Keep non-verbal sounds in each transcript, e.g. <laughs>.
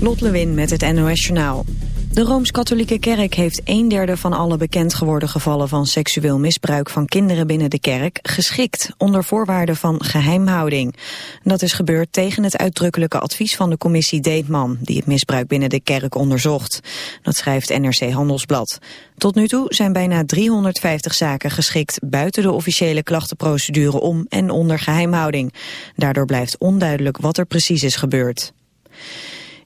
Lot Lewin met het NOS Journaal. De Rooms-Katholieke Kerk heeft een derde van alle bekend geworden gevallen van seksueel misbruik van kinderen binnen de kerk geschikt onder voorwaarden van geheimhouding. Dat is gebeurd tegen het uitdrukkelijke advies van de commissie Deetman, die het misbruik binnen de kerk onderzocht. Dat schrijft NRC Handelsblad. Tot nu toe zijn bijna 350 zaken geschikt buiten de officiële klachtenprocedure om en onder geheimhouding. Daardoor blijft onduidelijk wat er precies is gebeurd.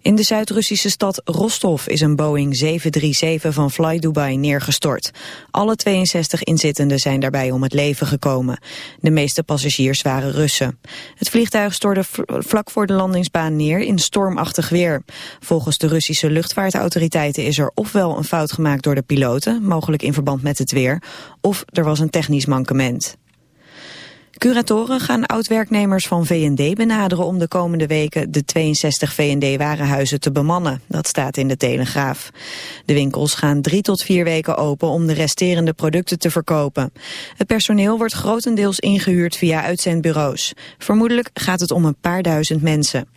In de Zuid-Russische stad Rostov is een Boeing 737 van Fly Dubai neergestort. Alle 62 inzittenden zijn daarbij om het leven gekomen. De meeste passagiers waren Russen. Het vliegtuig stortte vlak voor de landingsbaan neer in stormachtig weer. Volgens de Russische luchtvaartautoriteiten is er ofwel een fout gemaakt door de piloten, mogelijk in verband met het weer, of er was een technisch mankement. Curatoren gaan oud-werknemers van VND benaderen om de komende weken de 62 VND-warenhuizen te bemannen. Dat staat in de Telegraaf. De winkels gaan drie tot vier weken open om de resterende producten te verkopen. Het personeel wordt grotendeels ingehuurd via uitzendbureaus. Vermoedelijk gaat het om een paar duizend mensen.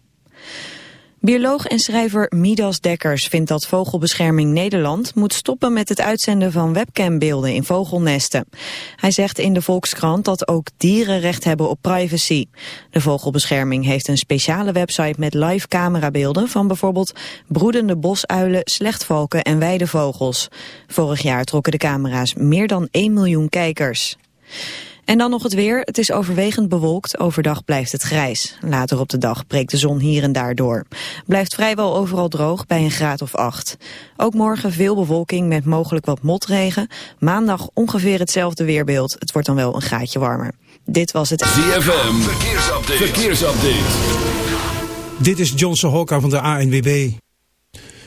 Bioloog en schrijver Midas Dekkers vindt dat Vogelbescherming Nederland moet stoppen met het uitzenden van webcambeelden in vogelnesten. Hij zegt in de Volkskrant dat ook dieren recht hebben op privacy. De Vogelbescherming heeft een speciale website met live camerabeelden van bijvoorbeeld broedende bosuilen, slechtvalken en weidevogels. Vorig jaar trokken de camera's meer dan 1 miljoen kijkers. En dan nog het weer. Het is overwegend bewolkt. Overdag blijft het grijs. Later op de dag breekt de zon hier en daar door. Blijft vrijwel overal droog bij een graad of acht. Ook morgen veel bewolking met mogelijk wat motregen. Maandag ongeveer hetzelfde weerbeeld. Het wordt dan wel een graadje warmer. Dit was het... ZFM. Verkeersupdate. Verkeersupdate. Dit is Johnson Hokka van de ANWB.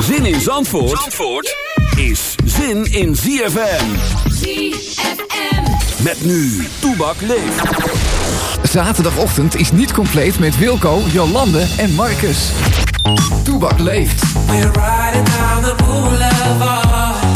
Zin in Zandvoort, Zandvoort is zin in ZFM. ZFM. Met nu, Toebak leeft. Zaterdagochtend is niet compleet met Wilco, Jolande en Marcus. Toebak leeft. We're riding down the boulevard.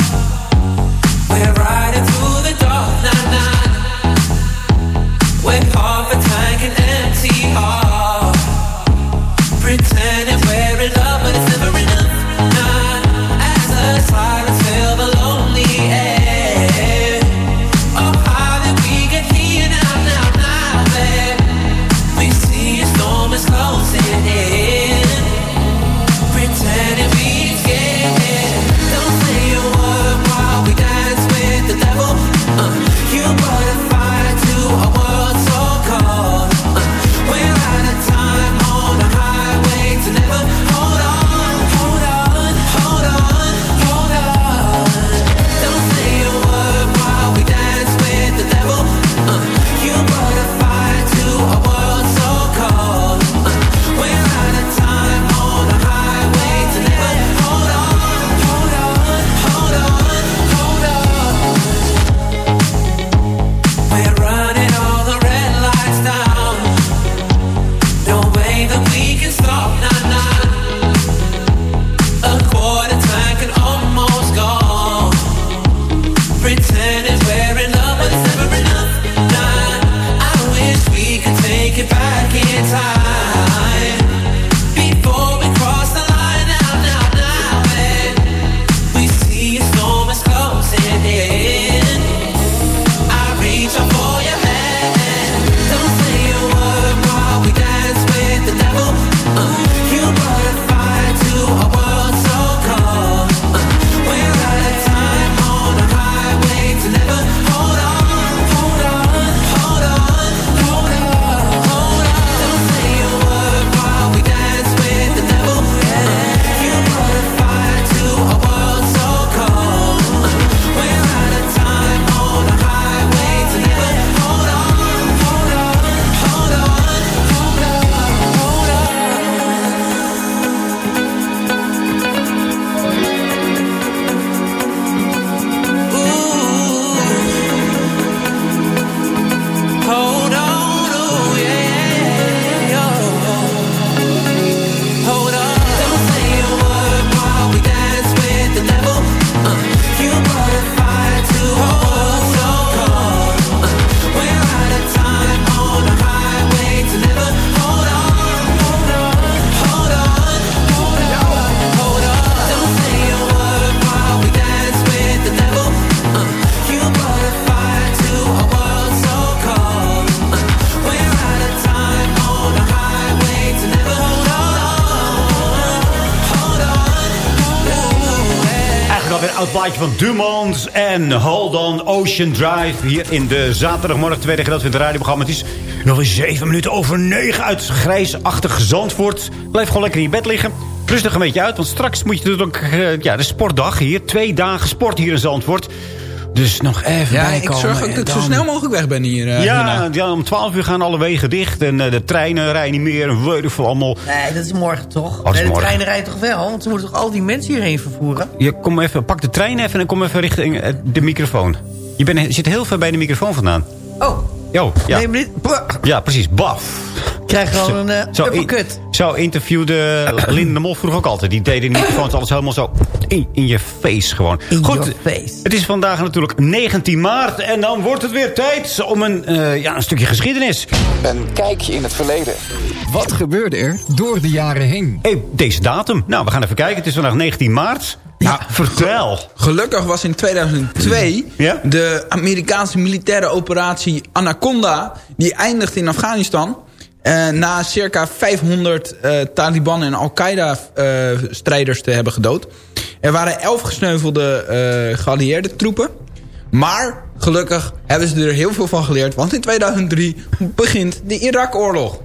Dumont en Hold On Ocean Drive. Hier in de zaterdagmorgen, tweede gedeelte van het radioprogramma. Het is nog eens zeven minuten over negen uit grijsachtig Zandvoort. Blijf gewoon lekker in je bed liggen. Rustig een beetje uit, want straks moet je natuurlijk... eh, ja, de sportdag hier. Twee dagen sport hier in Zandvoort. Dus nog even Ja, ik zorg ook dat ik zo snel mogelijk weg ben hier. eh, ja, ja, om 12 uur gaan alle wegen dicht. En eh, de treinen rijden niet meer. En weet ik veel allemaal. Nee, dat is morgen toch? Oh, dat is nee, de morgen. treinen rijden toch wel? Want ze moeten toch al die mensen hierheen vervoeren? Je kom even, pak de trein even en kom even richting eh, de microfoon. Je, bent, je zit heel ver bij de microfoon vandaan. Oh, Jo, ja. neem dit. Ja, precies. Baf. Ik krijg gewoon een eh Zo, uppercut. Zo interviewde <clears throat> Linda de Mol vroeger ook altijd. Die deden de microfoons alles helemaal zo in, in je face gewoon. In Goed, your face. het is vandaag natuurlijk 19 maart. En dan wordt het weer tijd om een, eh, ja, een stukje geschiedenis. Een kijkje in het verleden. Wat gebeurde er door de jaren heen? Hey, deze datum. Nou, we gaan even kijken. Het is vandaag 19 maart. Ja, vertel. Gelukkig was in 2002 Ja? de Amerikaanse militaire operatie Anaconda... die eindigde in Afghanistan. Eh, na circa 500 eh, Taliban en Al-Qaeda-strijders te hebben gedood. Er waren 11 gesneuvelde eh geallieerde troepen. Maar gelukkig hebben ze er heel veel van geleerd... want in 2003 begint de Irak-oorlog.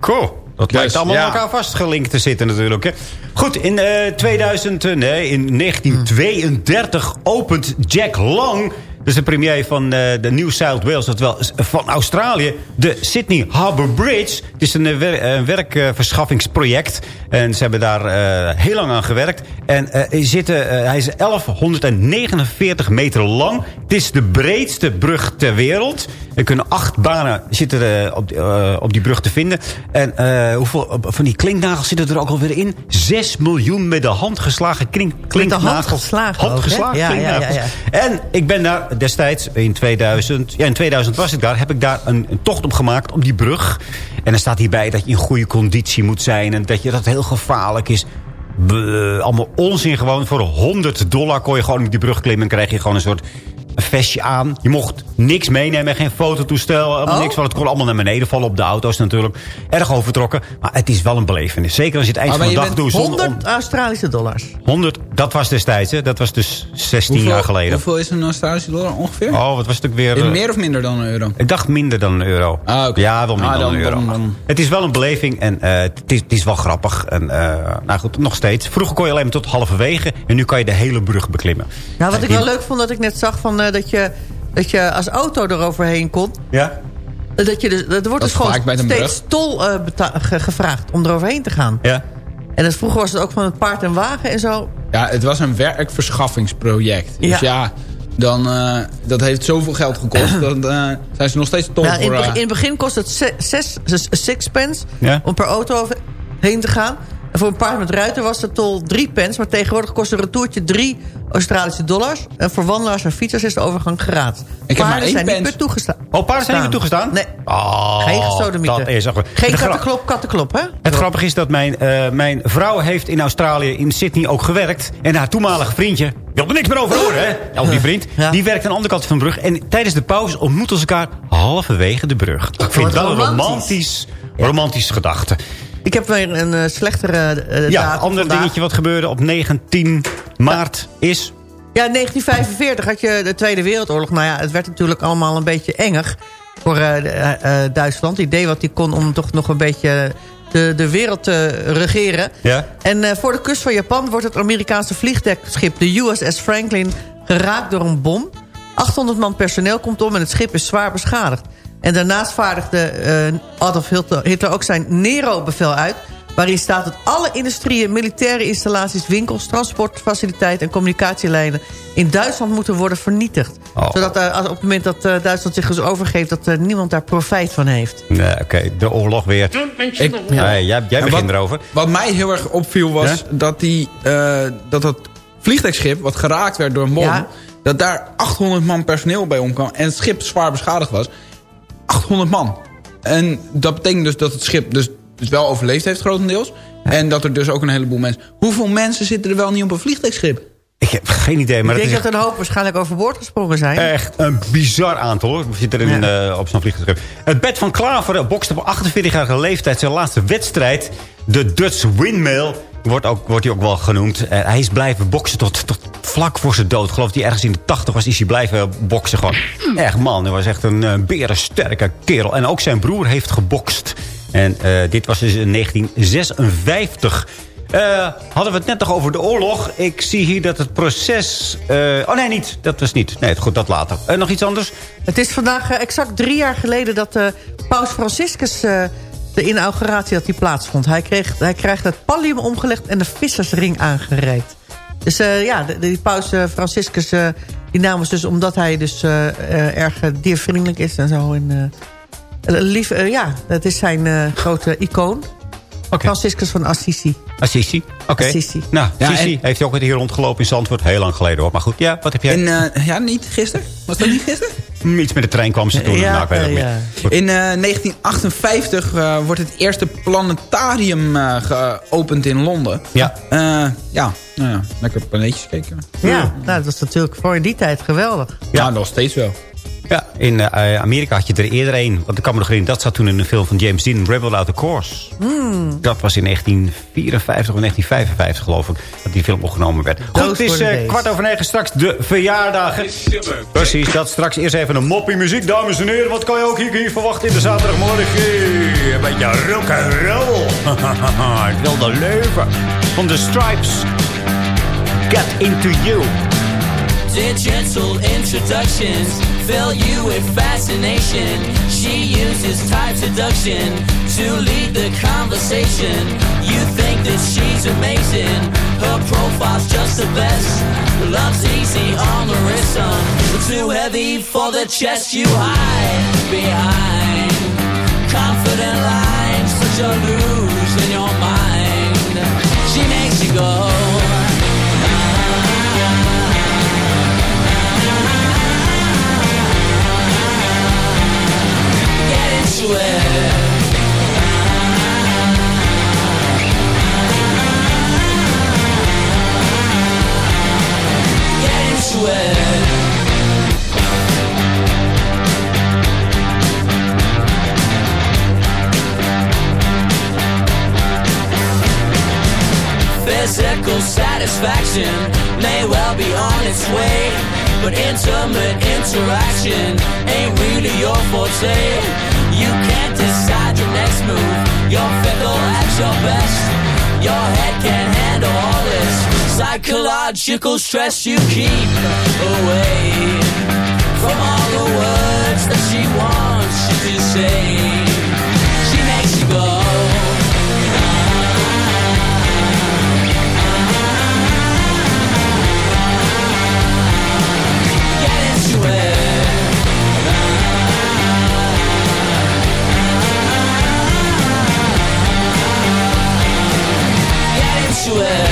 Cool. Dat lijkt allemaal ja. aan elkaar vastgelinkt te zitten natuurlijk. Hè. Goed, in, eh 2000, eh, nee, in 1932 opent Jack Long... is de premier van eh, de New South Wales, dat wel van Australië... de Sydney Harbour Bridge. Het is een, eh, wer- een werkverschaffingsproject. En ze hebben daar eh, heel lang aan gewerkt. En zitten, hij is 1149 meter lang. Het is de breedste brug ter wereld. Er kunnen acht banen zitten er op, op die brug te vinden. En hoeveel van die klinknagels zitten er ook alweer in? 6 miljoen met de hand geslagen klink, klinknagels. hand geslagen ook, hè? Handgeslagen Ja, ja, ja. En ik ben daar destijds, in 2000... Ja, in 2000 was ik daar. Heb ik daar een, tocht op gemaakt, op die brug. En er staat hierbij dat je in goede conditie moet zijn. En dat je dat heel gevaarlijk is. Allemaal onzin gewoon. Voor 100 dollar kon je gewoon op die brug klimmen. En krijg je gewoon een soort een vestje aan. Je mocht niks meenemen. Geen fototoestel. Helemaal Oh. niks. Want het kon allemaal naar beneden vallen op de auto's natuurlijk. Erg overtrokken. Maar het is wel een belevenis. Zeker als je het eind van de je dag doet. zonder- 100 Australische dollars. 100, dat was destijds. Hè. Dat was dus 16 Hoeveel, jaar geleden. Hoeveel is een Australische dollar ongeveer? Oh, wat was het ook weer? Het eh, meer of minder dan een euro? Ik dacht minder dan een euro. Ah, oké. Ja, wel minder Ah, dan, dan- een euro. dan- dan- Het is wel een beleving en eh, het, is, het is wel grappig. En, eh, nou goed, nog steeds. Vroeger kon je alleen maar tot halverwege. En nu kan je de hele brug beklimmen. Nou, wat ik wel leuk vond dat ik net zag... Van, dat, je, dat je als auto eroverheen kon. Ja? Eh, Dat je dus, dat wordt Dat dus gewoon bij steeds brug. tol eh, ge- gevraagd om eroverheen te gaan. Ja. En dus vroeger was het ook van het paard en wagen en zo. Ja, het was een werkverschaffingsproject. Dus Ja. ja, dan, eh, dat heeft zoveel geld gekost. <clears throat> dan eh, zijn ze nog steeds top Ja, in, voor... het eh, begin- in het begin kost het ze- zes, zes- six pence Ja. om per auto heen te gaan. Voor een paard met ruiten was de tol drie pence. Maar tegenwoordig kost een retourtje drie Australische dollars. En voor wandelaars en fietsers is de overgang heb maar Paarden zijn niet meer toegestaan. Oh, paarden zijn niet meer toegestaan? Nee. Oh, Geen gesodemieten. Dat is ook... Geen kattenklop, kattenklop, hè? Het grappige is dat mijn, eh, mijn vrouw heeft in Australië, in Sydney ook gewerkt. En haar toenmalige vriendje, wil er niks meer over horen, hè? Ja, of die vriend. Ja. Die werkt aan de andere kant van de brug. En tijdens de pauze ontmoeten ze elkaar halverwege de brug. Ik vind wel een romantisch. romantisch, romantische gedachte. Ik heb weer een eh, slechtere eh Ja, datum ander vandaag. dingetje wat gebeurde op 19 maart is... Ja, in 1945 had je de Tweede Wereldoorlog. Nou ja, het werd natuurlijk allemaal een beetje enger voor eh, Duitsland. Het idee wat die kon om toch nog een beetje de, de wereld te regeren. Ja? En voor de kust van Japan wordt het Amerikaanse vliegdekschip... de USS Franklin geraakt door een bom. 800 man personeel komt om en het schip is zwaar beschadigd. En daarnaast vaardigde eh, Adolf Hitler, Hitler ook zijn Nero-bevel uit... waarin staat dat alle industrieën, militaire installaties... winkels, transportfaciliteiten en communicatielijnen... in Duitsland moeten worden vernietigd. Oh. Zodat eh, als- op het moment dat eh, Duitsland zich dus overgeeft... dat niemand daar profijt van heeft. Nee, oké, de oorlog weer. ik, Nee, jij begint wat, erover. Wat mij heel erg opviel was Ja? dat, die, eh, dat dat vliegtuigschip wat geraakt werd door een bom... Ja. dat daar 800 man personeel bij omkwam en het schip zwaar beschadigd was. 800 man. En dat betekent dus dat het schip dus, dus wel overleefd heeft grotendeels. En dat er dus ook een heleboel mensen... Hoeveel mensen zitten er wel niet op een vliegtuigschip? Ik heb geen idee, maar ik denk dat er een hoop waarschijnlijk overboord gesprongen zijn. echt een bizar aantal. hoor. We zitten in, eh, op zo'n vliegtuig. Het Bert van Klaveren bokste op 48-jarige leeftijd zijn laatste wedstrijd. De Dutch Windmill wordt, ook, wordt hij ook wel genoemd. Eh, hij is blijven boksen tot, tot vlak voor zijn dood. Geloof hij ergens in de 80 was, is hij blijven boksen. Gewoon echt man. Hij was echt een uh, berensterke kerel. En ook zijn broer heeft gebokst. En eh, dit was dus in 1956. Eh, hadden we het net nog over de oorlog. Ik zie hier dat het proces... oh nee, niet. Dat was niet. Nee, goed, dat later. En nog iets anders? Het is vandaag exact drie jaar geleden dat paus Franciscus... de inauguratie dat die plaatsvond. Hij, kreeg, hij krijgt het pallium omgelegd en de vissersring aangereikt. Dus eh, ja, die paus eh, Franciscus... eh, die naam was dus omdat hij dus erg diervriendelijk is en zo. En, lief, ja, dat is zijn grote icoon. Franciscus van Assisi. Assisi. Oké. Assisi. Nou, Ja, Assisi en- heeft ook hier rondgelopen in Zandvoort. Heel lang geleden hoor. Maar goed, ja, wat heb jij? En, eh, ja, niet gisteren? Was dat niet gisteren? Hm, Iets met de trein kwam ze toen. Ja, nou, ik weet het eh, niet. ja. In eh, 1958 eh, wordt het eerste planetarium eh, geopend in Londen. Ja. Eh, ja, nou ja, lekker planeetjes kijken. Ja, nou, dat was natuurlijk voor in die tijd geweldig. Ja, nog steeds wel. Ja, in eh, Amerika had je er eerder een. Want ik kan me nog herinneren, dat zat toen in een film van James Dean, Rebel Out the Course. Hmm. Dat was in 1954 of 1955 geloof ik, dat die film opgenomen werd. Goed, Those het is eh, kwart over negen, straks de verjaardagen. Precies, dat straks eerst even een moppie muziek, dames en heren. Wat kan je ook hier, hier verwachten in de zaterdagmorgen? Een beetje rock and roll. <laughs> Ik wil de leuven van de Stripes. Get into you. Digital introductions fill you with fascination. She uses type seduction to lead the conversation. You think that she's amazing. Her profile's just the best. Love's easy on the wrist, son. But too heavy for the chest you hide behind. Confident lines that you lose in your mind. She makes you go. Into it. Physical satisfaction may well be on its way, but intimate interaction ain't really your forte. You can't decide your next move. You're fickle at your best. Your head can't handle all this psychological stress you keep away from all the words that she wants you to say. Get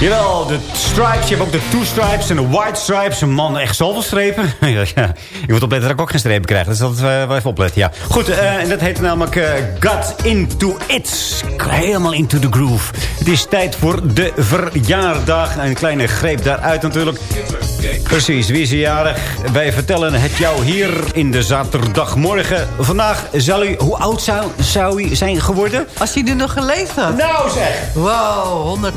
Jawel, de stripes. Je hebt ook de two stripes en de white stripes. Man, echt zoveel strepen. <laughs> ja. Ik moet opletten dat ik ook geen strepen krijg. Dus dat uh, wel even opletten, ja. Goed, eh, en dat heet namelijk eh, Got Into It. Helemaal into the groove. Het is tijd voor de verjaardag. Een kleine greep daaruit natuurlijk. Precies, wie is er jarig? Wij vertellen het jou hier in de zaterdagmorgen. Vandaag zal u... Hoe oud zou, zou u zijn geworden? Als hij nu nog geleefd had. Nou zeg! Wow, 100...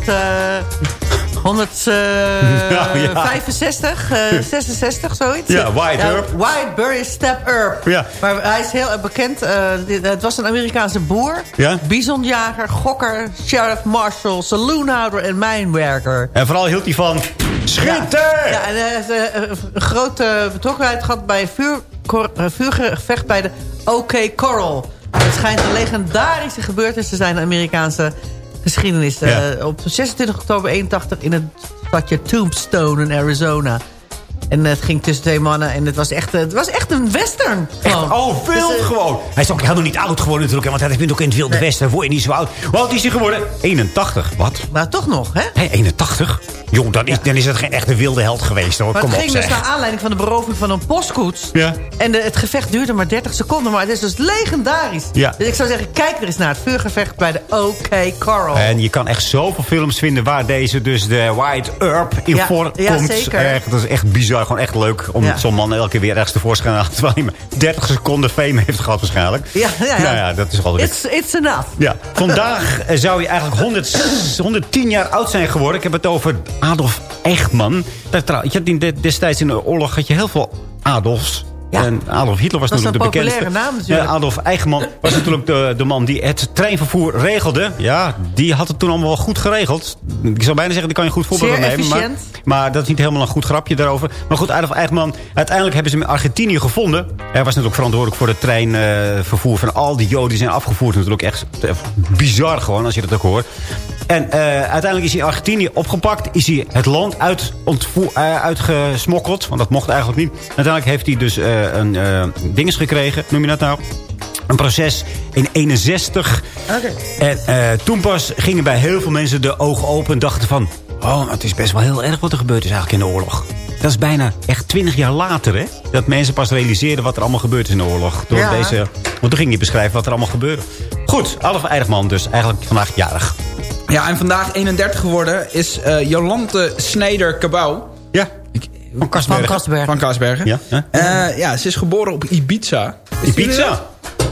eh 165, <laughs> Ja, ja. 66, zoiets. Ja, Wyatt Earp. Burry Step Earp. Ja. Maar hij is heel bekend. eh, het was een Amerikaanse boer. Ja. Bisonjager, gokker, sheriff, marshal, saloonhouder en mijnwerker. En vooral hield hij van... Schieten! Ja, en hij heeft eh, een grote betrokkenheid gehad bij een vuur, eh, vuurgevecht bij de OK Coral. Het schijnt een legendarische gebeurtenis te zijn in de Amerikaanse geschiedenis. Eh, Ja. op 26 oktober 81 in het stadje Tombstone in Arizona. En het ging tussen twee mannen en het was echt, het was echt een western. gewoon. Oh, wild Dus, eh, gewoon. Hij is ook helemaal niet oud geworden natuurlijk. Want hij bent ook in het Wilde Westen. Word je niet zo oud. Hoe oud is hij geworden? 81. Wat? Maar toch nog, hè? Hé, 81? Jong, dan is, dan is het geen echte wilde held geweest hoor. Maar Kom het ging dus naar aanleiding van de beroving van een postkoets. Ja. En de, het gevecht duurde maar 30 seconden. Maar het is dus legendarisch. Ja. Dus ik zou zeggen, kijk er eens naar het vuurgevecht bij de OK Coral. En je kan echt zoveel films vinden waar deze dus de White Earp in Ja, voorkomt. ja, zeker. Echt, dat is echt bizar. Gewoon echt leuk om Ja. zo'n man elke keer weer ergens tevoorschijn te halen. Terwijl hij maar 30 seconden fame heeft gehad waarschijnlijk. Ja, ja, ja. Nou ja, dat is wel It's, it's enough. Ja, vandaag zou hij eigenlijk 100, 110 jaar oud zijn geworden. Ik heb het over Adolf Eichmann. Dat, je had destijds in de oorlog had je heel veel Adolfs. Ja. En Adolf Hitler was Dat natuurlijk een de bekendste. populaire naam natuurlijk. Adolf Eichmann was natuurlijk de, de man die het treinvervoer regelde. Ja, die had het toen allemaal wel goed geregeld. Ik zou bijna zeggen, die kan je goed voorbeeld Zeer nemen. Maar, maar dat is niet helemaal een goed grapje daarover. Maar goed, Adolf Eichmann, uiteindelijk hebben ze hem in Argentinië gevonden. Hij was natuurlijk verantwoordelijk voor het treinvervoer van al die joden die zijn afgevoerd. Natuurlijk echt bizar gewoon, als je dat ook hoort. En eh, uiteindelijk is hij in Argentinië opgepakt. Is hij het land uit, eh, uitgesmokkeld. Want dat mocht eigenlijk niet. Uiteindelijk heeft hij dus eh, een eh dinges gekregen. Noem je dat nou? Een proces in 61. En eh, toen pas gingen bij heel veel mensen de ogen open. En dachten van... Oh, het is best wel heel erg wat er gebeurd is eigenlijk in de oorlog. Dat is bijna echt twintig jaar later, hè? Dat mensen pas realiseerden wat er allemaal gebeurd is in de oorlog. Door Ja. deze, want toen ging hij beschrijven wat er allemaal gebeurde. Goed, Adolf Eichmann dus. Eigenlijk vandaag jarig. Ja, en vandaag 31 geworden is eh, Jolante Snijder-Cabau. Ja, van Kasbergen. Van Kasberg. Van Kaasbergen. Ja? Eh, ja, ze is geboren op Ibiza. Ibiza?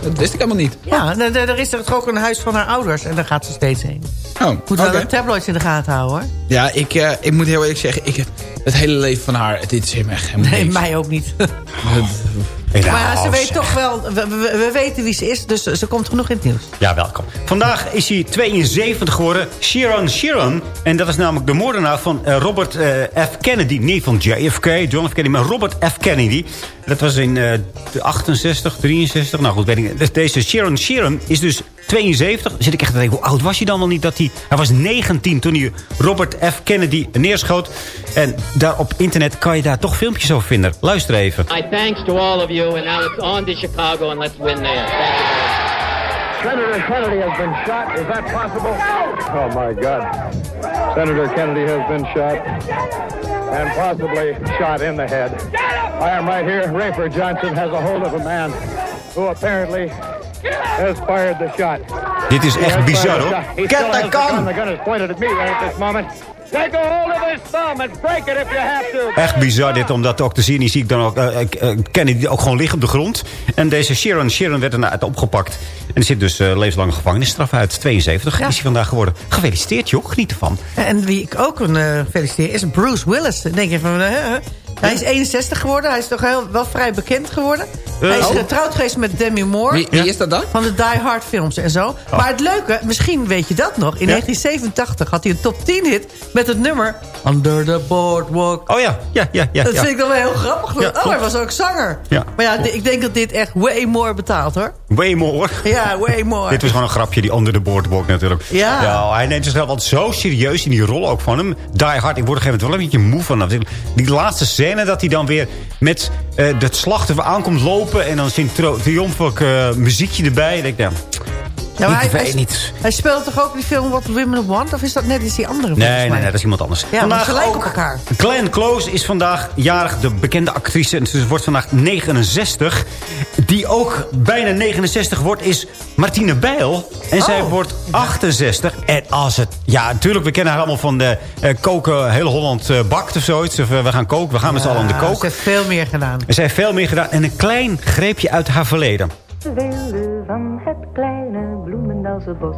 dat? Wist ik helemaal niet. Ja, er er is er toch ook een huis van haar ouders. En daar gaat ze steeds heen. Oh, Moet wel oké. de tabloids in de gaten houden, hoor. Ja, ik, eh, ik moet heel eerlijk zeggen, ik heb het hele leven van haar, dit is hem echt helemaal Nee, niks. mij ook niet. <laughs> <laughs> Maar ze weet zeg. toch wel... We, we- we weten wie ze is, dus ze komt genoeg in het nieuws. Ja, welkom. Vandaag is hij 72 geworden. Sharon Sharon. En dat is namelijk de moordenaar van eh, Robert eh, F. Kennedy. Niet van JFK, John F. Kennedy, maar Robert F. Kennedy. Dat was in eh, de 68, 63. Nou goed, weet ik niet. Deze Sharon Sharon is dus 72. Dan zit ik echt te denken, hoe oud was hij dan wel niet? Dat hij, hij was 19 toen hij Robert F. Kennedy neerschoot. En daar op internet kan je daar toch filmpjes over vinden. Luister even. My thanks to all of you, and now it's on to Chicago, and let's win there. Senator Kennedy has been shot. Is that possible? Oh, my God. Senator Kennedy has been shot and possibly shot in the head. I am right here. Rafer Johnson has a hold of a man who apparently has fired the shot. Dit is echt bizar hoor. the the gun. gun! The gun is pointed at me right at this moment. Take a hold of his thumb and break it if you have to. Echt bizar dit, omdat ook te zien is, zie ik dan ook... ik, eh, Kennedy ook gewoon liggen op de grond. En deze Sharon, Sharon werd daarna opgepakt. En zit dus eh, levenslange gevangenisstraf uit. 72 Ja. is hij vandaag geworden. Gefeliciteerd joh, geniet ervan. En wie ik ook een eh, feliciteer is Bruce Willis. Dan denk je van... eh, eh, hij is 61 geworden. Hij is toch heel, wel vrij bekend geworden. hij is oh. getrouwd geweest met Demi Moore. Wie, wie is dat dan? Van de Die Hard films en zo. Oh. Maar het leuke, misschien weet je dat nog. In 1987 had hij een top 10 hit met het nummer... Under the Boardwalk. Oh ja, ja, ja. ja, Dat ja. vind ik dan wel heel grappig. Ja, oh, hij was ook zanger. Ja. Maar ja, ik denk dat dit echt way more betaalt hoor. Way more. Ja, way more. Dit was gewoon een grapje, die onder de boardwalk natuurlijk. Ja. hij neemt zichzelf altijd zo serieus in die rol ook van hem. Die Hard, ik word er op een gegeven moment wel een beetje moe van. Die laatste scène dat hij dan weer met eh het slachtoffer aankomt lopen... en dan zingt triomfelijk eh, muziekje erbij. Ik denk, Ja, maar ik hij, weet niet. hij speelt toch ook die film What Women Want? Of is dat net iets die andere Nee, nee, nee, dat is iemand anders. Ja, maar ze lijken op elkaar. Glenn Close is vandaag jarig, de bekende actrice. En ze wordt vandaag 69. Die ook bijna 69 wordt, is Martine Bijl. En zij Oh. wordt 68. En als het... Ja, natuurlijk, we kennen haar allemaal van de eh, koken... Heel Holland eh, bakt of zoiets. Of eh, we gaan koken, we gaan met z'n allen aan de Ja, kook. Ze heeft veel meer gedaan. Zij heeft veel meer gedaan. En een klein greepje uit haar verleden. Wilde van het kleine bloemendalse bos,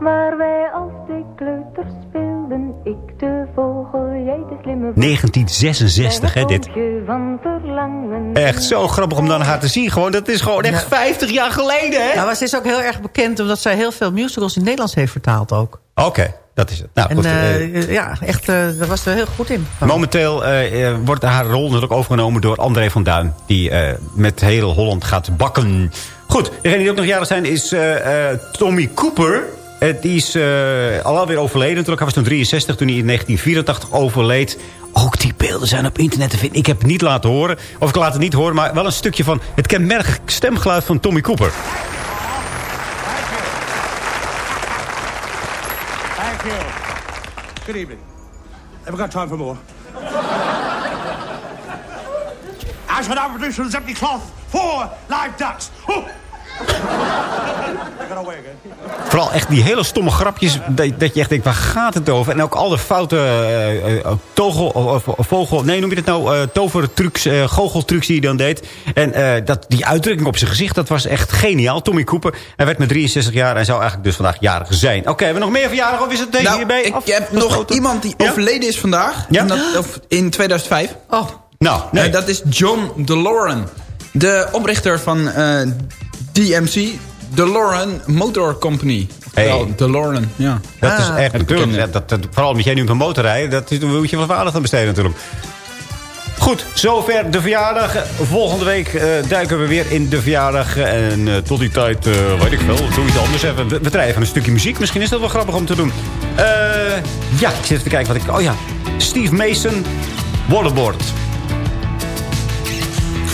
waar wij als de kleuter speelden, ik de vogel, jij de slimme vogel. 1966, hè, dit. Bootje van verlangen. Echt zo grappig om dan haar te zien. Gewoon, dat is gewoon echt 50 jaar geleden, hè? Nou, maar ze is ook heel erg bekend omdat zij heel veel musicals in het Nederlands heeft vertaald ook. Oké, dat is het. Nou, En goed, eh, eh, ja, echt, eh, daar was ze heel goed in. Momenteel eh, eh, wordt haar rol natuurlijk overgenomen door André van Duin. Die eh, met heel Holland gaat bakken. Goed, degene die ook nog jarig zijn is eh, eh, Tommy Cooper. Die is eh, al alweer overleden natuurlijk. Hij was toen 63 toen hij in 1984 overleed. Ook die beelden zijn op internet te vinden. Ik heb niet laten horen. Of ik laat het niet horen. Maar wel een stukje van het kenmerkige stemgeluid van Tommy Cooper. Thank you. Good evening. We got time for more? I shall now produce from this empty cloth four live ducks. Oh! Again. Vooral echt die hele stomme grapjes. Dat, dat je echt denkt, waar gaat het over? En ook al de foute eh, eh, togel, vogel... Nee, noem je het nou? eh tovertrucs, eh goocheltrucs die hij dan deed. En eh, dat, die uitdrukking op zijn gezicht, dat was echt geniaal. Tommy Cooper. Hij werd met 63 jaar en zou eigenlijk dus vandaag jarig zijn. Oké, hebben we nog meer verjaardag of is het deze Nou, hierbij? ik af- heb nog iemand die Ja? overleden is vandaag. Ja? Dat- of in 2005. Oh. Nou, nee. Dat is John DeLorean. De oprichter van eh, DMC. DeLorean Motor Company. Hey. DeLorean, ja. Dat is Ah. echt natuurlijk. Ja, dat, dat, vooral omdat jij nu op een motor rijdt. Dat moet je wat aandacht aan besteden natuurlijk. Goed, zover de verjaardag. Volgende week eh, duiken we weer in de verjaardag. En eh, tot die tijd, eh, weet ik veel, doe iets anders even. We, we draaien even een stukje muziek. Misschien is dat wel grappig om te doen. Eh, ja, ik zit even te kijken wat ik... Oh ja, Steve Mason, Waterboard.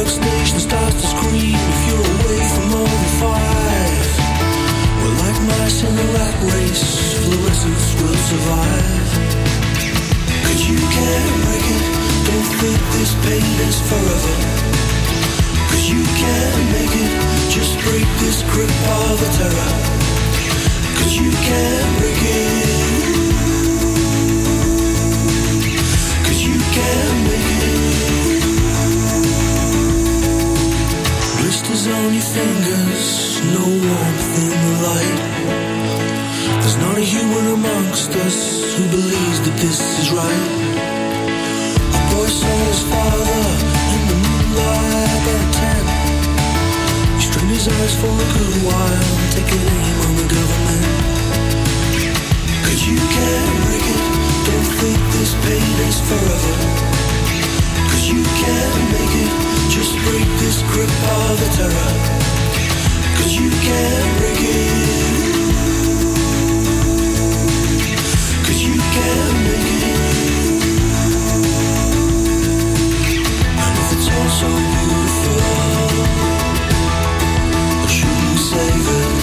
workstation starts to scream if you're away for more than five. Race, fluorescence will survive. Cause you can't break it, don't think this pain is forever. Cause you can't make it, just break this grip of the terror. Cause you can't break it. Cause you can't make it. Blisters on your fingers, no warmth in the light. There's not a human amongst us who believes that this is right. A boy saw his father in the moonlight at ten. He strained his eyes for a good while, taking aim on the government. Cause you can't break it, don't think this pain is forever. Cause you can't make it, just break this grip of the terror. Cause you can't break it. So beautiful, shouldn't we save it?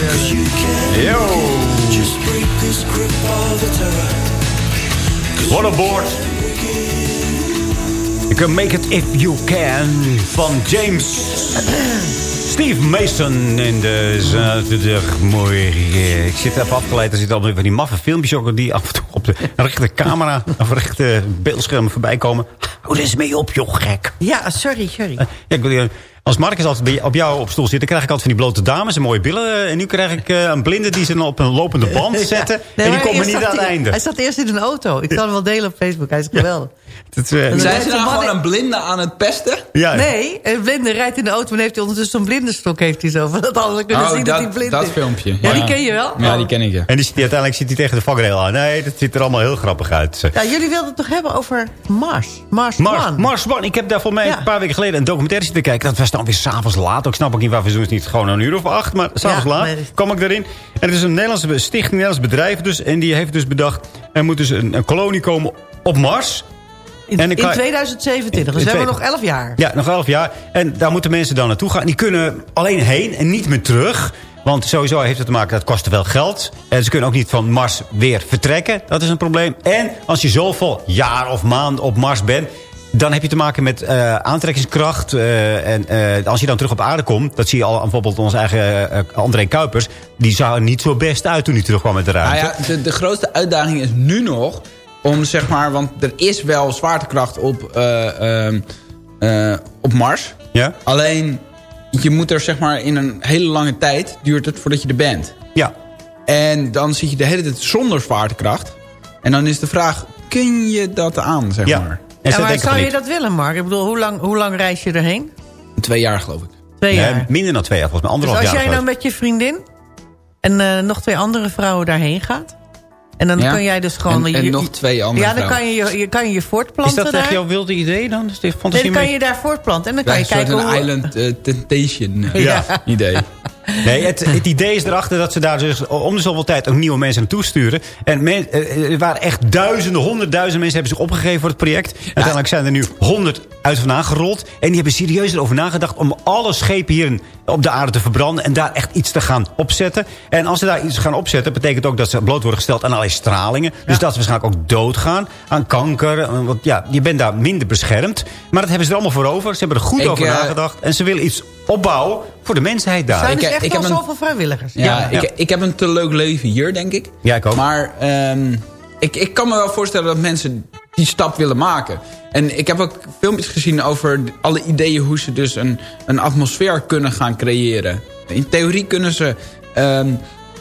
Cause you can Yo. just break this grip of the terror. Waterboard. You can make it if you can. Van James <clears throat> Steve Mason in de zaterdagmorgen. Ik zit even afgeleid. Er zitten allemaal van die maffe filmpjes ook... die af en toe op de rechte camera... of rechte beeldschermen voorbij komen. Hou eens mee op, joh, gek. Ja, sorry, sorry. Ja, ik wil, als Marcus altijd op jou op stoel zit... dan krijg ik altijd van die blote dames en mooie billen. En nu krijg ik eh, een blinde die ze op een lopende band <laughs> zetten. Nee, en die komen eerst niet aan het einde. Hij zat eerst in een auto. Ik kan hem wel delen op Facebook. Hij is geweldig. Dat, eh, Zijn dan ze rijdt nou gewoon in- een blinde aan het pesten? Ja. Nee, een blinde rijdt in de auto en heeft hij ondertussen zo'n blindenstok heeft hij zo. <laughs> Dat anderen kunnen Oh, zien dat, dat- hij blind dat is. filmpje. Ja, die Ja. ken je wel? Ja, die ken ik, ja. En die, zit- die uiteindelijk zit hij tegen de vangrail aan. Nee, dat ziet er allemaal heel grappig uit. Ja, jullie wilden het toch hebben over Mars? Mars, Mars, One. Mars One. Ik heb daar voor mij Ja. een paar weken geleden een documentaire zitten kijken. Dat was dan weer s'avonds laat. Ik snap ook niet waarvoor ze het niet gewoon een uur of acht. Maar s'avonds Ja, laat nee. kwam ik erin. En het is een Nederlandse stichting, een Nederlands bedrijf dus. En die heeft dus bedacht, er moet dus een, een kolonie komen op Mars. In, En dan kan- in 2027, dus In we hebben nog twee- 11 jaar. Ja, nog elf jaar. En daar moeten mensen dan naartoe gaan. Die kunnen alleen heen en niet meer terug. Want sowieso heeft het te maken, dat kost wel geld. En ze kunnen ook niet van Mars weer vertrekken. Dat is een probleem. En als je zoveel jaar of maand op Mars bent... dan heb je te maken met eh, aantrekkingskracht. eh, en eh, als je dan terug op aarde komt... dat zie je al bijvoorbeeld onze eigen eh, André Kuipers... die zag er niet zo best uit toen hij terugkwam met de ruimte. Nou ja, de, de grootste uitdaging is nu nog om zeg maar, want er is wel zwaartekracht op, eh, ehm, eh, op Mars. Ja? Alleen je moet er zeg maar in een hele lange tijd duurt het voordat je er bent. Ja. En dan zit je de hele tijd zonder zwaartekracht. En dan is de vraag, kun je dat aan, zeg Ja. maar? En Ja, maar zou je dat willen, Mark? Ik bedoel, hoe lang, hoe lang reis je erheen? Twee jaar geloof ik. Twee Nee, jaar. minder dan twee jaar, volgens mij Dus anderhalf als jaar. jij nou met je vriendin en eh, nog twee andere vrouwen daarheen gaat... en dan Ja. kun jij dus gewoon... En- en je- nog twee andere Ja, dan kan je je, je, kan je, je voortplanten Is dat echt jouw wilde idee dan? Is dit Nee, dan kan je daar voortplanten en dan kan je een kijken een hoe... island eh, temptation Ja. idee. Nee, het, het idee is erachter dat ze daar dus om de zoveel tijd ook nieuwe mensen naartoe sturen. En men, eh, er waren echt duizenden, honderdduizenden mensen hebben zich opgegeven voor het project. Uiteindelijk zijn er nu honderd uit vandaan gerold. En die hebben serieus erover nagedacht om alle schepen hier op de aarde te verbranden. En daar echt iets te gaan opzetten. En als ze daar iets gaan opzetten, betekent ook dat ze bloot worden gesteld aan allerlei stralingen. Dus dat ze waarschijnlijk ook doodgaan aan kanker. eh, Want ja, je bent daar minder beschermd. Maar dat hebben ze er allemaal voor over. Ze hebben er goed Ik, over eh, nagedacht. En ze willen iets opbouwen voor de mensheid daar. Er zijn Ik, dus eh, echt ik wel heb een- zoveel vrijwilligers. Ja, Ja, ik, ik heb een te leuk leven hier, denk ik. Ja, ik ook. Maar ehm, ik, ik kan me wel voorstellen dat mensen die stap willen maken. En ik heb ook filmpjes gezien over alle ideeën... hoe ze dus een, een atmosfeer kunnen gaan creëren. In theorie kunnen ze ehm,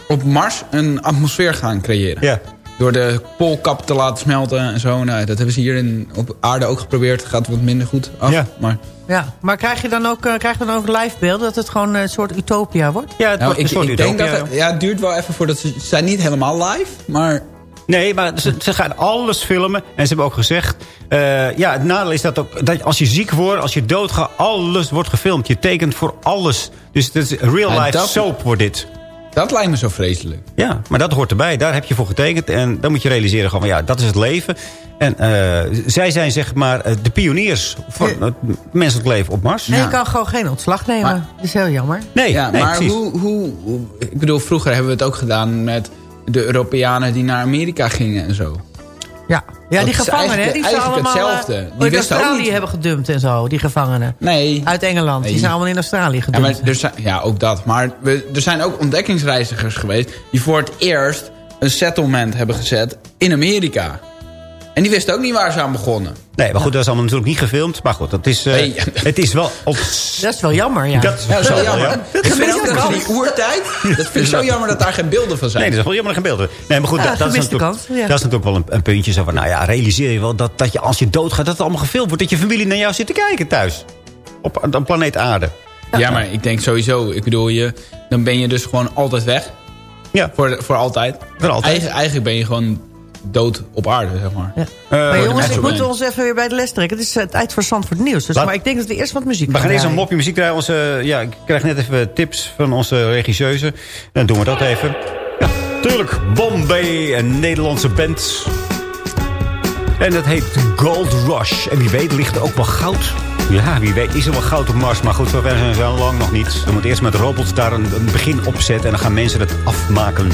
op Mars een atmosfeer gaan creëren. Ja. Door de poolkap te laten smelten en zo. Nou, dat hebben ze hier in, op aarde ook geprobeerd. Gaat wat minder goed af. Ja. Maar, Ja, maar krijg je dan ook, eh, krijg je dan ook live beelden dat het gewoon een soort utopia wordt? Ja, het nou, wordt een ik, soort ik denk utopia, dat het, ja, het duurt wel even voordat ze... Ze zijn niet helemaal live, maar... Nee, maar ze, ze gaan alles filmen. En ze hebben ook gezegd... eh, ja, het nadeel is dat, ook, dat als je ziek wordt, als je doodgaat... alles wordt gefilmd. Je tekent voor alles. Dus het is real Ja, life dat- soap wordt dit. Dat lijkt me zo vreselijk. Ja, maar dat hoort erbij. Daar heb je voor getekend. En dan moet je realiseren gewoon, van, ja, dat is het leven. En eh, zij zijn zeg maar eh, de pioniers van het menselijk leven op Mars. Nee, je kan gewoon geen ontslag nemen. Maar- dat is heel jammer. Nee, Ja, nee, maar hoe, hoe, hoe- Ik bedoel, vroeger hebben we het ook gedaan met de Europeanen die naar Amerika gingen en zo. Ja, ja Dat die gevangenen, hè, eigenlijk- die zijn allemaal hetzelfde. eh, Die in wisten ook Australië niet- hebben gedumpt en zo, die gevangenen. Nee. Uit Engeland, Nee. die zijn allemaal in Australië Ja, gedumpt. maar er zijn, ja, ook dat. Maar we, er zijn ook ontdekkingsreizigers geweest... die voor het eerst een settlement hebben gezet in Amerika. En die wisten ook niet waar ze aan begonnen. Nee, maar goed, dat is allemaal natuurlijk niet gefilmd. Maar goed, dat is, eh, Nee. het is wel... Op, Dat is wel jammer, ja. dat is Ja, dat is wel wel jammer. ja. Ik vind Gemiste ook dat kans. die oertijd... <laughs> Dat vind ik zo jammer dat daar geen beelden van zijn. Nee, dat is wel jammer dat er geen beelden. Nee, maar goed, Ja, dat, dat, is natuurlijk, kans, ja. dat is natuurlijk wel een, een puntje. Zo van, nou ja, realiseer je wel dat, dat je als je doodgaat... dat het allemaal gefilmd wordt. Dat je familie naar jou zit te kijken thuis. Op, op planeet aarde. Ja, maar ik denk sowieso... Ik bedoel, je, dan ben je dus gewoon altijd weg. Ja. Voor, voor altijd. Voor altijd. Eigen- eigenlijk ben je gewoon dood op aarde, zeg maar. Ja. Eh, maar jongens, ik moet ons even weer bij de les trekken. Het is eh, tijd voor Zandvoort Nieuws. Dus, Laat- maar ik denk dat we eerst wat muziek we gaan eerst een mopje muziek draaien. Onze, ja, ik krijg net even tips van onze regisseuse. Dan doen we dat even. Ja, tuurlijk. Bombay, een Nederlandse band. En dat heet Gold Rush. En wie weet ligt er ook wel goud. Ja, wie weet is er wel goud op Mars. Maar goed, zover zijn ze al lang nog niet. Er moet eerst met robots daar een, een begin opzetten. En dan gaan mensen het afmaken.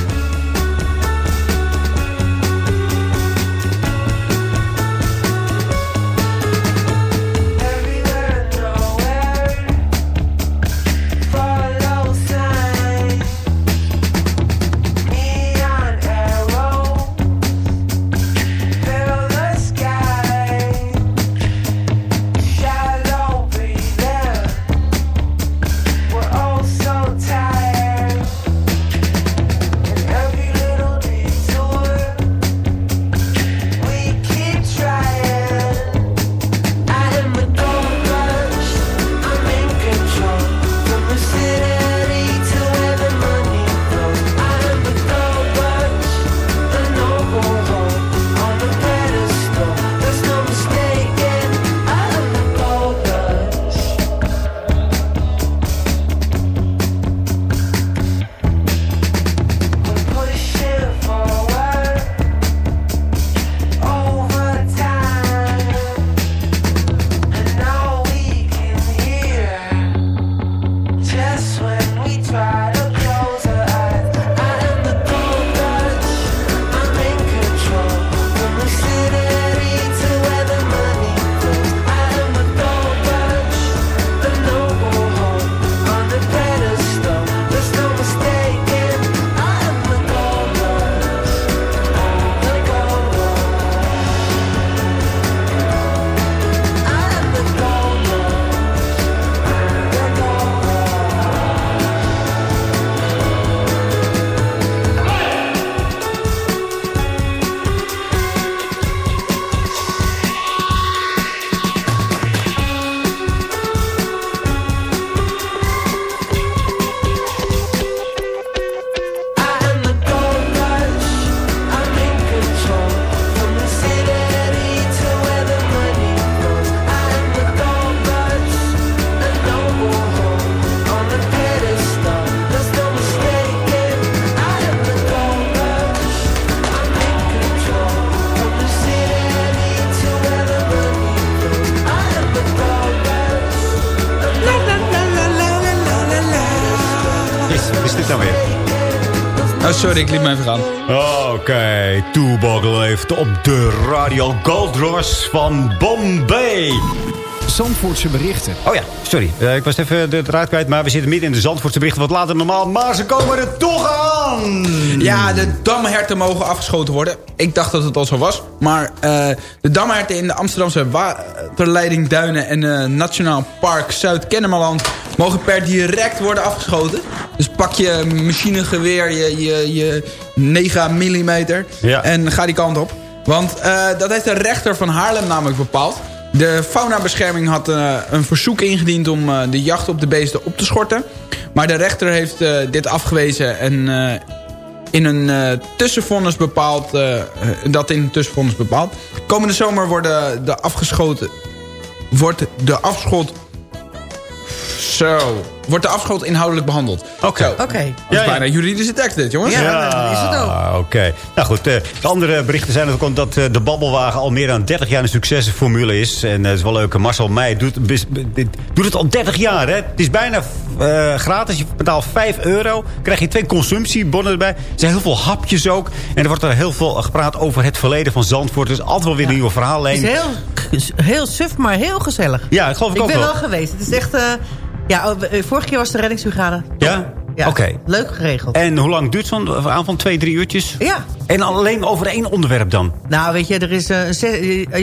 Oh, sorry, ik liet me even gaan. Oké, Toebak leeft op de Radio Gold Rush van Bombay. Zandvoortse berichten. Oh ja, sorry. Eh, ik was even de draad kwijt, maar we zitten midden in de Zandvoortse berichten. Wat later normaal, maar ze komen er toch aan! Ja, de damherten mogen afgeschoten worden. Ik dacht dat het al zo was. Maar eh, de damherten in de Amsterdamse waterleiding Duinen... en eh, Nationaal Park Zuid-Kennemerland... mogen per direct worden afgeschoten. Dus pak je machinegeweer, je, je, je 9 mm... Ja. en ga die kant op. Want eh, dat heeft de rechter van Haarlem namelijk bepaald. De faunabescherming had eh, een verzoek ingediend om eh, de jacht op de beesten op te schorten. Maar de rechter heeft eh, dit afgewezen en in een tussenvonnis bepaald, dat in een tussenvonnis bepaald. Komende zomer worden de afgeschoten, wordt de afschot, zo, wordt de afschot inhoudelijk behandeld. Oké. Dat is Ja, ja. bijna juridische tekst dit, jongens. Ja. dat is het ook. Ah, Oké. Nou goed, eh, de andere berichten zijn ook dat eh, de babbelwagen al meer dan 30 jaar een succesformule is. En dat is wel leuk. Marcel Meij doet, doet het al 30 jaar. Hè? Het is bijna eh, gratis. Je betaalt 5 euro. krijg je twee consumptiebonnen erbij. Er zijn heel veel hapjes ook. En er wordt er heel veel gepraat over het verleden van Zandvoort. Dus altijd wel weer een nieuwe Het verhaallijn. is heel, heel suf, maar heel gezellig. Ja, dat geloof ik, Ik ook ben wel. wel geweest. Het is echt... eh, ja, oh, eh, vorige keer was de reddingsbrigade. Ja? Ja, Oké. Leuk geregeld. En hoe lang duurt zo'n avond? Twee, drie uurtjes? Ja. En alleen over één onderwerp dan? Nou, weet je, er is, eh,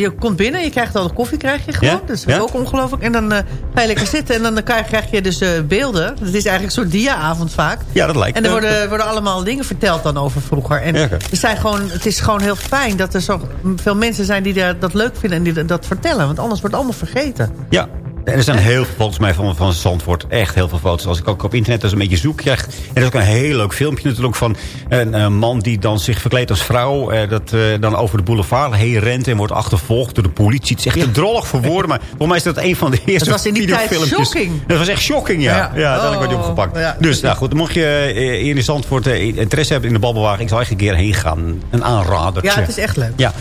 je, komt binnen, je krijgt al de koffie, krijg je gewoon. Ja? Dat is Ja? ook ongelooflijk. En dan eh, ga je lekker zitten en dan krijg, krijg je dus eh, beelden. Het is eigenlijk een soort dia-avond vaak. Ja, dat lijkt En er worden, worden allemaal dingen verteld dan over vroeger. En er zijn gewoon, het is gewoon heel fijn dat er zo veel mensen zijn die daar- dat leuk vinden en die dat vertellen. Want anders wordt het allemaal vergeten. Ja. Er zijn heel veel foto's mij van, van Zandvoort. Echt heel veel foto's. Als ik ook op internet eens een beetje zoek krijg. En er is ook een heel leuk filmpje natuurlijk van een, eh, man die dan zich verkleedt als vrouw. eh, dat eh, dan over de boulevard heen rent en wordt achtervolgd door de politie. Het is echt te drollig voor woorden. Maar volgens mij is dat een van de eerste was in die tijd videofilmpjes. shocking. Dat was echt shocking, ja. Ja, Ja. werd hij Oh, opgepakt. ja. Dus nou goed, mocht je eh, hier in Zandvoort eh, interesse hebben in de babbelwagen. Ik zou echt een keer heen gaan. Een aanrader. Ja, het is echt leuk. Ja.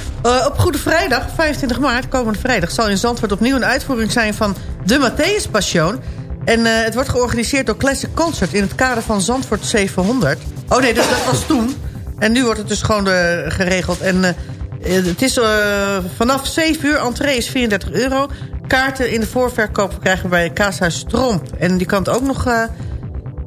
Op Goede Vrijdag, 25 maart, komende vrijdag... zal in Zandvoort opnieuw een uitvoering zijn van de Matthäus Passion. En eh, het wordt georganiseerd door Classic Concert... in het kader van Zandvoort 700. Oh nee, dat, dat was toen. En nu wordt het dus gewoon eh, geregeld. En eh, het is vanaf 7 uur, entree is 34 euro. Kaarten in de voorverkoop krijgen we bij Kaashuis Tromp. En die kan het ook nog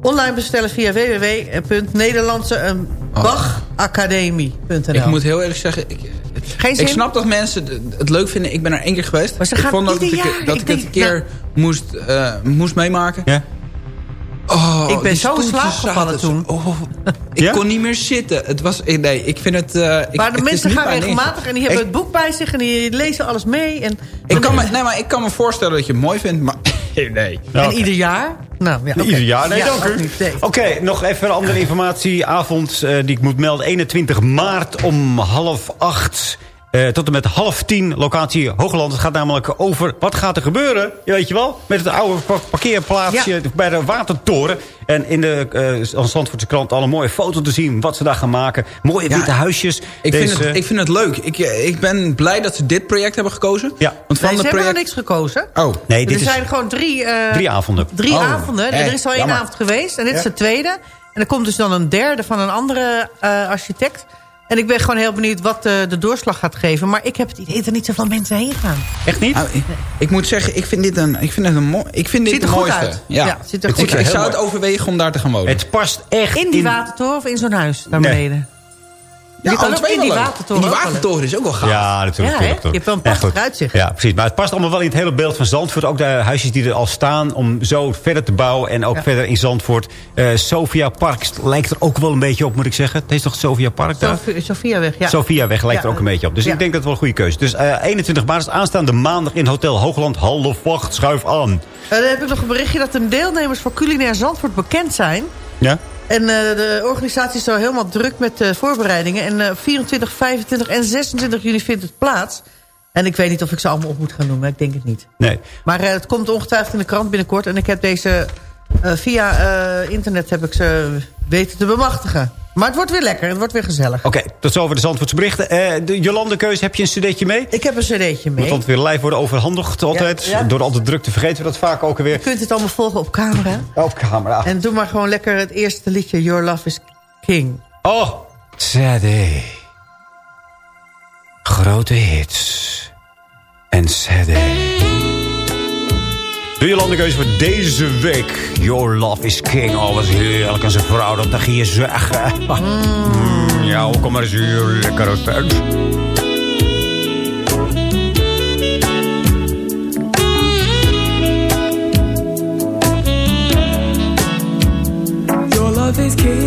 online bestellen via www.nederlandse.bachacademie.nl Ik moet heel eerlijk zeggen... Ik, Geen zin? ik snap dat mensen het- leuk vinden. Ik ben er één keer geweest. Maar ze ik vond dat, ik, dat Ik ik, het een keer moest, eh, moest meemaken. Ja. Oh, Ik ben zo in slaap gevallen toen. Oh, ik Ja? kon niet meer zitten. Het was, eh, nee, ik vind het... eh, ik, Maar de mensen gaan regelmatig en die hebben Ik- het boek bij zich... en die lezen alles mee. En, Ik kan, me, nee, maar ik kan me voorstellen dat je het mooi vindt, maar... <laughs> Nee. en ieder jaar? Nou, ja, oké. Ieder jaar? Nee, Ja, dank ook u. Oké, nog even een andere informatieavond eh, die ik moet melden. 21 maart om half acht. Eh, tot en met half tien, locatie Hoogland. Het gaat namelijk over wat gaat er gebeuren, je weet je wel, met het oude pa- parkeerplaatsje bij de Watertoren. En in de uh, Zandvoortse krant alle mooie foto's te zien, wat ze daar gaan maken. Mooie Ja, witte huisjes. Ik, Deze- vind het, ik vind het leuk. Ik, eh, ik ben blij dat ze dit project hebben gekozen. Ja. Want van Nee, ze het hebben nog project... niks gekozen. Oh, Nee, dit er is zijn gewoon drie, eh, drie avonden. drie Oh, avonden. er is al één jammer. avond geweest en dit is de tweede. En er komt dus dan een derde van een andere eh, architect. En ik ben gewoon heel benieuwd wat eh, de doorslag gaat geven. Maar ik heb het idee dat er niet zoveel mensen heen gaan. Echt niet? Nou, ik, ik moet zeggen, ik vind dit een, ik vind het een mooi. Ik vind dit Ziet er de goed mooiste. uit. Ja, Ja, ziet er ik, goed ik uit. zou Heel het overwegen om daar te gaan wonen. Het past echt In die watertoren of in zo'n huis daar Nee. beneden? Ja, je kan alle ook twee in die watertoren die watertoren is ook wel gaaf. Ja, natuurlijk. Ja, natuurlijk, Je hebt wel een prachtig uitzicht. Ja, precies. Maar het past allemaal wel in het hele beeld van Zandvoort. Ook de huisjes die er al staan om zo verder te bouwen. En ook Ja. verder in Zandvoort. Eh Sofia Park lijkt er ook wel een beetje op, moet ik zeggen. Het is toch Sofia Park daar? Sophiaweg, ja. Sofiaweg lijkt Ja, er ook een beetje op. Dus ja. ik denk dat het wel een goede keuze is. Dus eh, 21 maart is aanstaande maandag in Hotel Hoogland. Half wacht, schuif aan. Eh, dan heb ik nog een berichtje dat de deelnemers voor culinair Zandvoort bekend zijn. Ja? En eh, de organisatie is zo helemaal druk met uh, voorbereidingen. En uh, 24, 25 en 26 juni vindt het plaats. En ik weet niet of ik ze allemaal op moet gaan noemen. Ik denk het niet. Nee. Maar het komt ongetwijfeld in de krant binnenkort. En ik heb deze Eh, via eh, internet heb ik ze weten te bemachtigen. Maar het wordt weer lekker, het wordt weer gezellig. Oké, tot zover de Zandvoortse berichten. Eh de Jolande Keus, heb je een cd'tje mee? Ik heb een cd'tje mee. Moet altijd weer live worden overhandigd altijd. Ja, ja. Door al de drukte vergeten we dat vaak ook Je weer. kunt het allemaal volgen op camera. Op camera. En doe maar gewoon lekker het eerste liedje, Your Love is King. Oh, CD. Grote hits. En CD. De Jolande voor deze week. Your love is king. Oh, wat heerlijk. En zijn vrouw, dat mag je zeggen. <laughs> Mm, ja, kom maar eens hier. Lekker uit. Your love is king.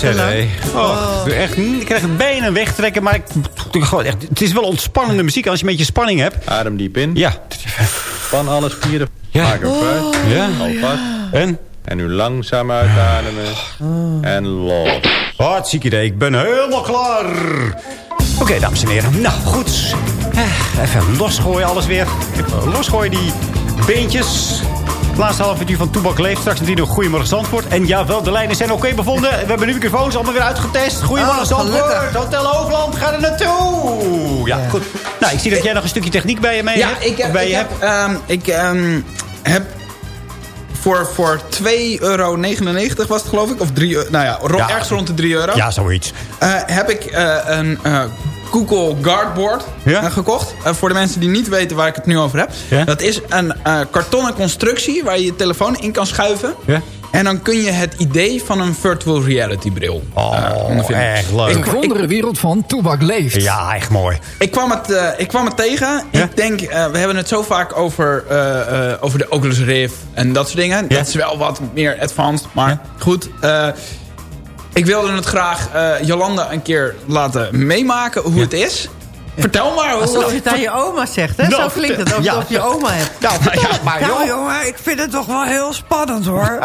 Ja? CD. Oh, echt, ik krijg het bijna wegtrekken, maar ik, gewoon echt, het is wel ontspannende muziek als je een beetje spanning hebt. Adem diep in. Ja. Van alle spieren. Ja. Maak hem fruit. Ja. Hou vast. En? En nu langzaam uitademen. En los. Hartstikke idee, ik ben helemaal klaar. Oké, dames en heren. Nou, goed. Eh, Even losgooien alles weer. Even losgooien die beentjes. Het laatste half uur van Toebak leeft. Straks natuurlijk nog Goedemorgen Zandvoort. En jawel, de lijnen zijn oké bevonden. We hebben nu microfoons allemaal weer uitgetest. Goedemorgen Oh, Zandvoort. Hotel Hoogland, ga er naartoe. Ja, goed. Nou, ik zie dat jij nog een stukje techniek bij je mee Ja, hebt. ik heb, bij ik je heb, hebt. ehm, ik, ehm, heb voor, voor 2,99 euro was het geloof ik. Of 3 euro. Nou Ja. ergens rond de 3 euro. Ja, zoiets. Eh, heb ik eh, een eh, Google Guardboard Ja? eh, gekocht. Eh, voor de mensen die niet weten waar ik het nu over heb. Ja? Dat is een eh, kartonnen constructie waar je je telefoon in kan schuiven. Ja? En dan kun je het idee van een virtual reality bril oh, ondervinden. echt leuk. De wondere wereld van Toebak leeft. Ja, echt mooi. Ik kwam het, eh, ik kwam het tegen. Ik denk, eh, we hebben het zo vaak over, eh, eh, over de Oculus Rift en dat soort dingen. Dat is wel wat meer advanced, maar goed. Ik wilde het graag eh, Jolanda een keer laten meemaken hoe het is. Vertel maar. Hoe, Alsof je het aan je oma zegt, hè? <laughs> Nou, Zo klinkt het, of ja. of je oma hebt. Nou, ja, maar Nou, joh. jongen, ik vind het toch wel heel spannend, hoor. <laughs>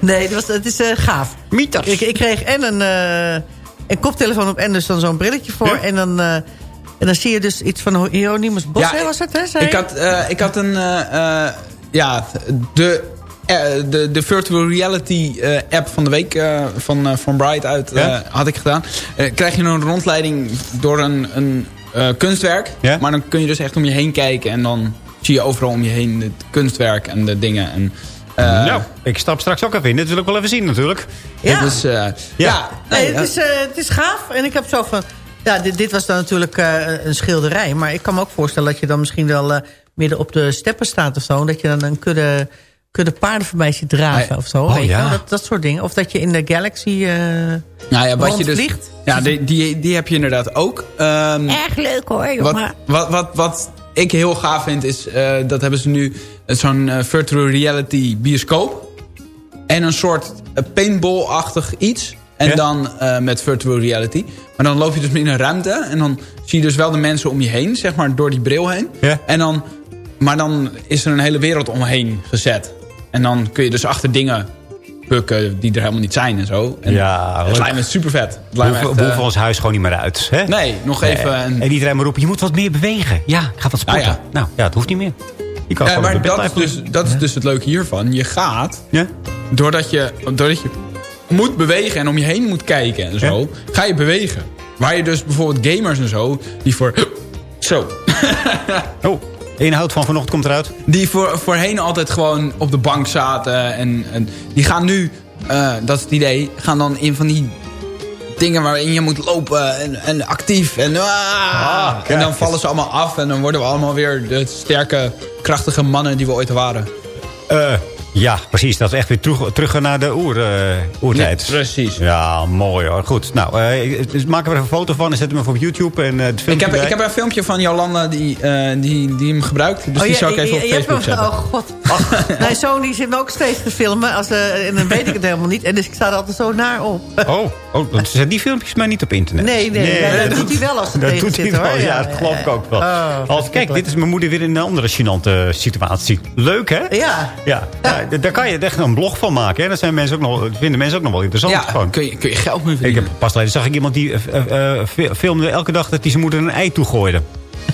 nee, het, was, het is eh, gaaf. Mieters. Ik, ik kreeg en een, eh, een koptelefoon op en dus dan zo'n brilletje voor. En, dan, eh, en dan zie je dus iets van Hieronymus Bos, hè, was het, hè? Ik had, eh, ik had een... ja, de, de, de virtual reality eh, app van de week eh, van, eh, van Bright uit eh, Ja? had ik gedaan. Eh, krijg je een rondleiding door een, een eh, kunstwerk. Ja? Maar dan kun je dus echt om je heen kijken. En dan zie je overal om je heen het kunstwerk en de dingen. En, eh, nou, ik stap straks ook even in. Dit wil ik wel even zien natuurlijk. Ja. Dus, eh, ja. Nee, het, is, eh, het is gaaf. En ik heb zo van... Ja, dit, dit was dan natuurlijk eh, een schilderij. Maar ik kan me ook voorstellen dat je dan misschien wel... eh, midden op de steppen staat of zo. en Dat je dan een kudde, kudde paarden voorbij ziet draven Ah, of zo. oh, weet ja. dat, dat soort dingen. Of dat je in de Galaxy eh Nou ja, wat je dus, rondvliegt. ja, die, die, die heb je inderdaad ook. Ehm, Erg leuk hoor, Wat, jongen. wat, wat, wat ik heel gaaf vind is... eh, dat hebben ze nu zo'n eh, virtual reality bioscoop. En een soort paintball-achtig iets. En Ja? dan eh, met virtual reality. Maar dan loop je dus in een ruimte. En dan zie je dus wel de mensen om je heen. Zeg maar door die bril heen. Ja. En dan, maar dan is er een hele wereld omheen gezet. En dan kun je dus achter dingen bukken die er helemaal niet zijn en zo. En Ja, het lijkt me super vet. Het We lijkt eh, hoeven ons huis gewoon niet meer uit. Hè? Nee, nog even een- En iedereen maar roepen, je moet wat meer bewegen. Ja, ik ga wat sporten. Ah, ja. Nou, ja, het hoeft niet meer. Je kan Ja, gewoon maar dat is, dus, dat is dus het leuke hiervan. Je gaat, Ja? doordat je, doordat je moet bewegen en om je heen moet kijken en zo, ga je bewegen. Waar je dus bijvoorbeeld gamers en zo, die voor... <gasps> Zo. <laughs> Oh, de inhoud van vanochtend komt eruit. Die voor, voorheen altijd gewoon op de bank zaten. En, en die gaan nu, eh, dat is het idee, gaan dan in van die dingen waarin je moet lopen en, en actief. En, ah, kijk en dan vallen ze allemaal af en dan worden we allemaal weer de sterke, krachtige mannen die we ooit waren. Eh, ja, precies. Dat we echt weer terug, terug naar de oer, eh, oertijd. Ja, precies. Ja, mooi hoor. Goed. Nou, eh, dus maken we er een foto van en zetten we hem op YouTube. En, eh, het Ik filmpje heb, bij. ik heb een filmpje van Jolanda die, eh, die, die hem gebruikt. Dus Oh, die ja, zou ik je- even op je- je hebt Facebook hem- zetten. Oh god. Mijn zoon die zit me ook steeds te filmen. Als, eh, en dan weet ik het helemaal niet. En dus ik sta er altijd zo naar op. Oh, oh, want zijn die filmpjes maar niet op internet. Nee, nee, dat doet hij wel als het Dat tegen doet hij zit, wel, hoor. ja, Ja, dat geloof ik ook wel. Oh, Als, kijk, dit is mijn moeder weer in een andere gênante situatie. Leuk, hè? Ja. Ja, ja, daar kan je echt een blog van maken. Hè? Dat zijn mensen ook nog, vinden mensen ook nog wel interessant. Ja, gewoon. kun je, kun je geld mee Ik verdienen. heb pas geleden zag ik iemand die fi- filmde elke dag dat hij zijn moeder een ei toegooide.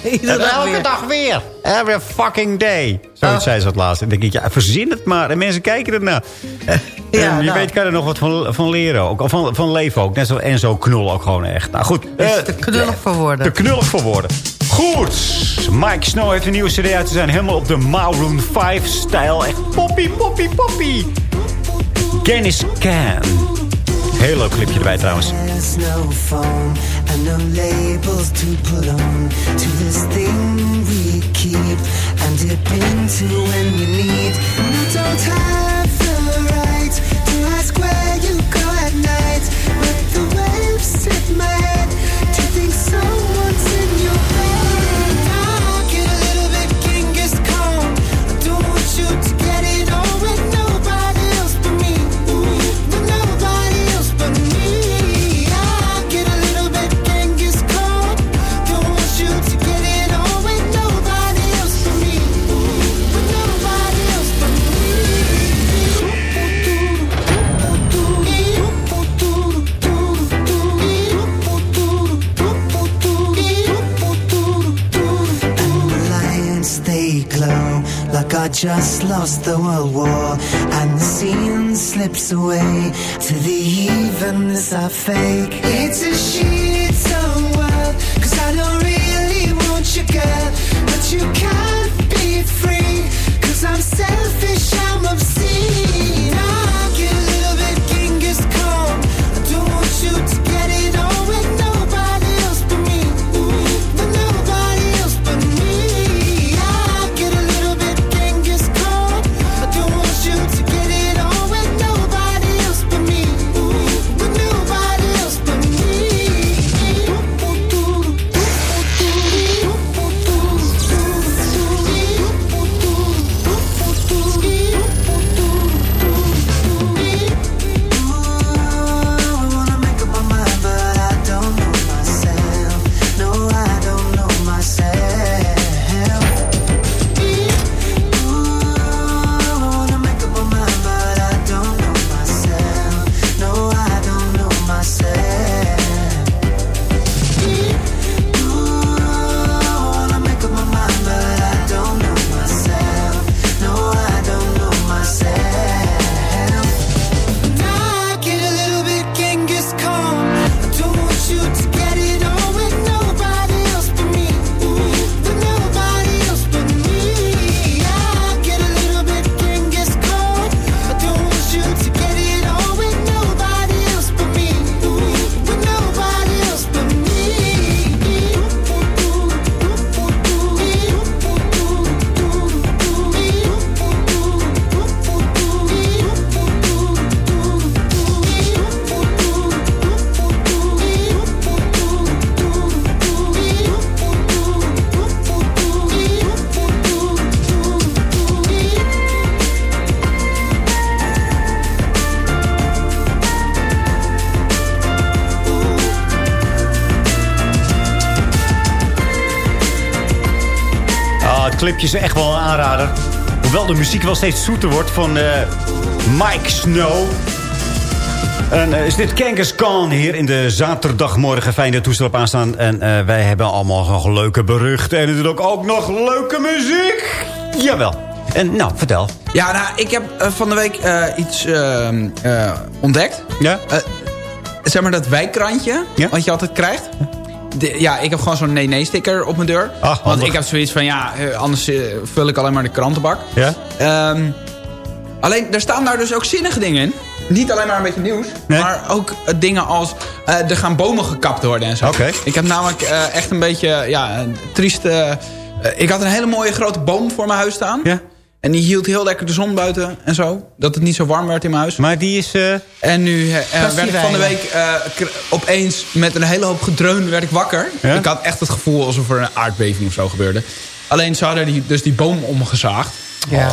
<laughs> Elke weer. dag weer. Every fucking day. Zoiets Oh. zei ze het laatst. En dan denk ik, ja, verzin het maar. En mensen kijken ernaar. Ja, <laughs> je nou. weet, kan er nog wat van, van leren ook. Van, van leven ook. Net zo en zo knul ook gewoon echt. Nou goed. Te knullig voor woorden. te knullig voor woorden. Goed. Mike Snow heeft een nieuwe cd uit. Ze zijn helemaal op de Maroon 5-stijl. Echt poppy, poppy, poppy. Dennis Can. Heel leuk clipje erbij trouwens. There's no phone and just lost the world war and the scene slips away. To the evenness I fake. It's a shitty world cause I don't really want you girl. But you can't be free cause I'm selfish clipje is echt wel een aanrader. Hoewel de muziek wel steeds zoeter wordt van eh, Mike Snow. En eh, is dit Kangas Khan hier in de zaterdagmorgen. Fijne toestel op aanstaan. En eh, wij hebben allemaal nog leuke berichten. En natuurlijk ook nog leuke muziek. Jawel. En nou, vertel. Ja, nou, ik heb van de week iets ehm, eh, ontdekt. Ja? Zeg maar dat wijkrandje, wat je altijd krijgt. De- ja, ik heb gewoon zo'n nee-nee-sticker op mijn deur. Want handig. ik heb zoiets van, ja, eh, anders eh, vul ik alleen maar de krantenbak. Ja? Ehm, alleen, er staan daar dus ook zinnige dingen in. Niet alleen maar een beetje nieuws. Maar ook eh, dingen als... er gaan bomen gekapt worden en zo. Ik heb namelijk echt een beetje... Ja, een triest... eh, ik had een hele mooie grote boom voor mijn huis staan. Ja. En die hield heel lekker de zon buiten en zo. Dat het niet zo warm werd in mijn huis. Maar die is... En nu eh, Dat werd ik van de week eh, opeens met een hele hoop gedreun werd ik wakker. Ja? Ik had echt het gevoel alsof er een aardbeving of zo gebeurde. Alleen ze hadden die, dus die boom omgezaagd. Ja.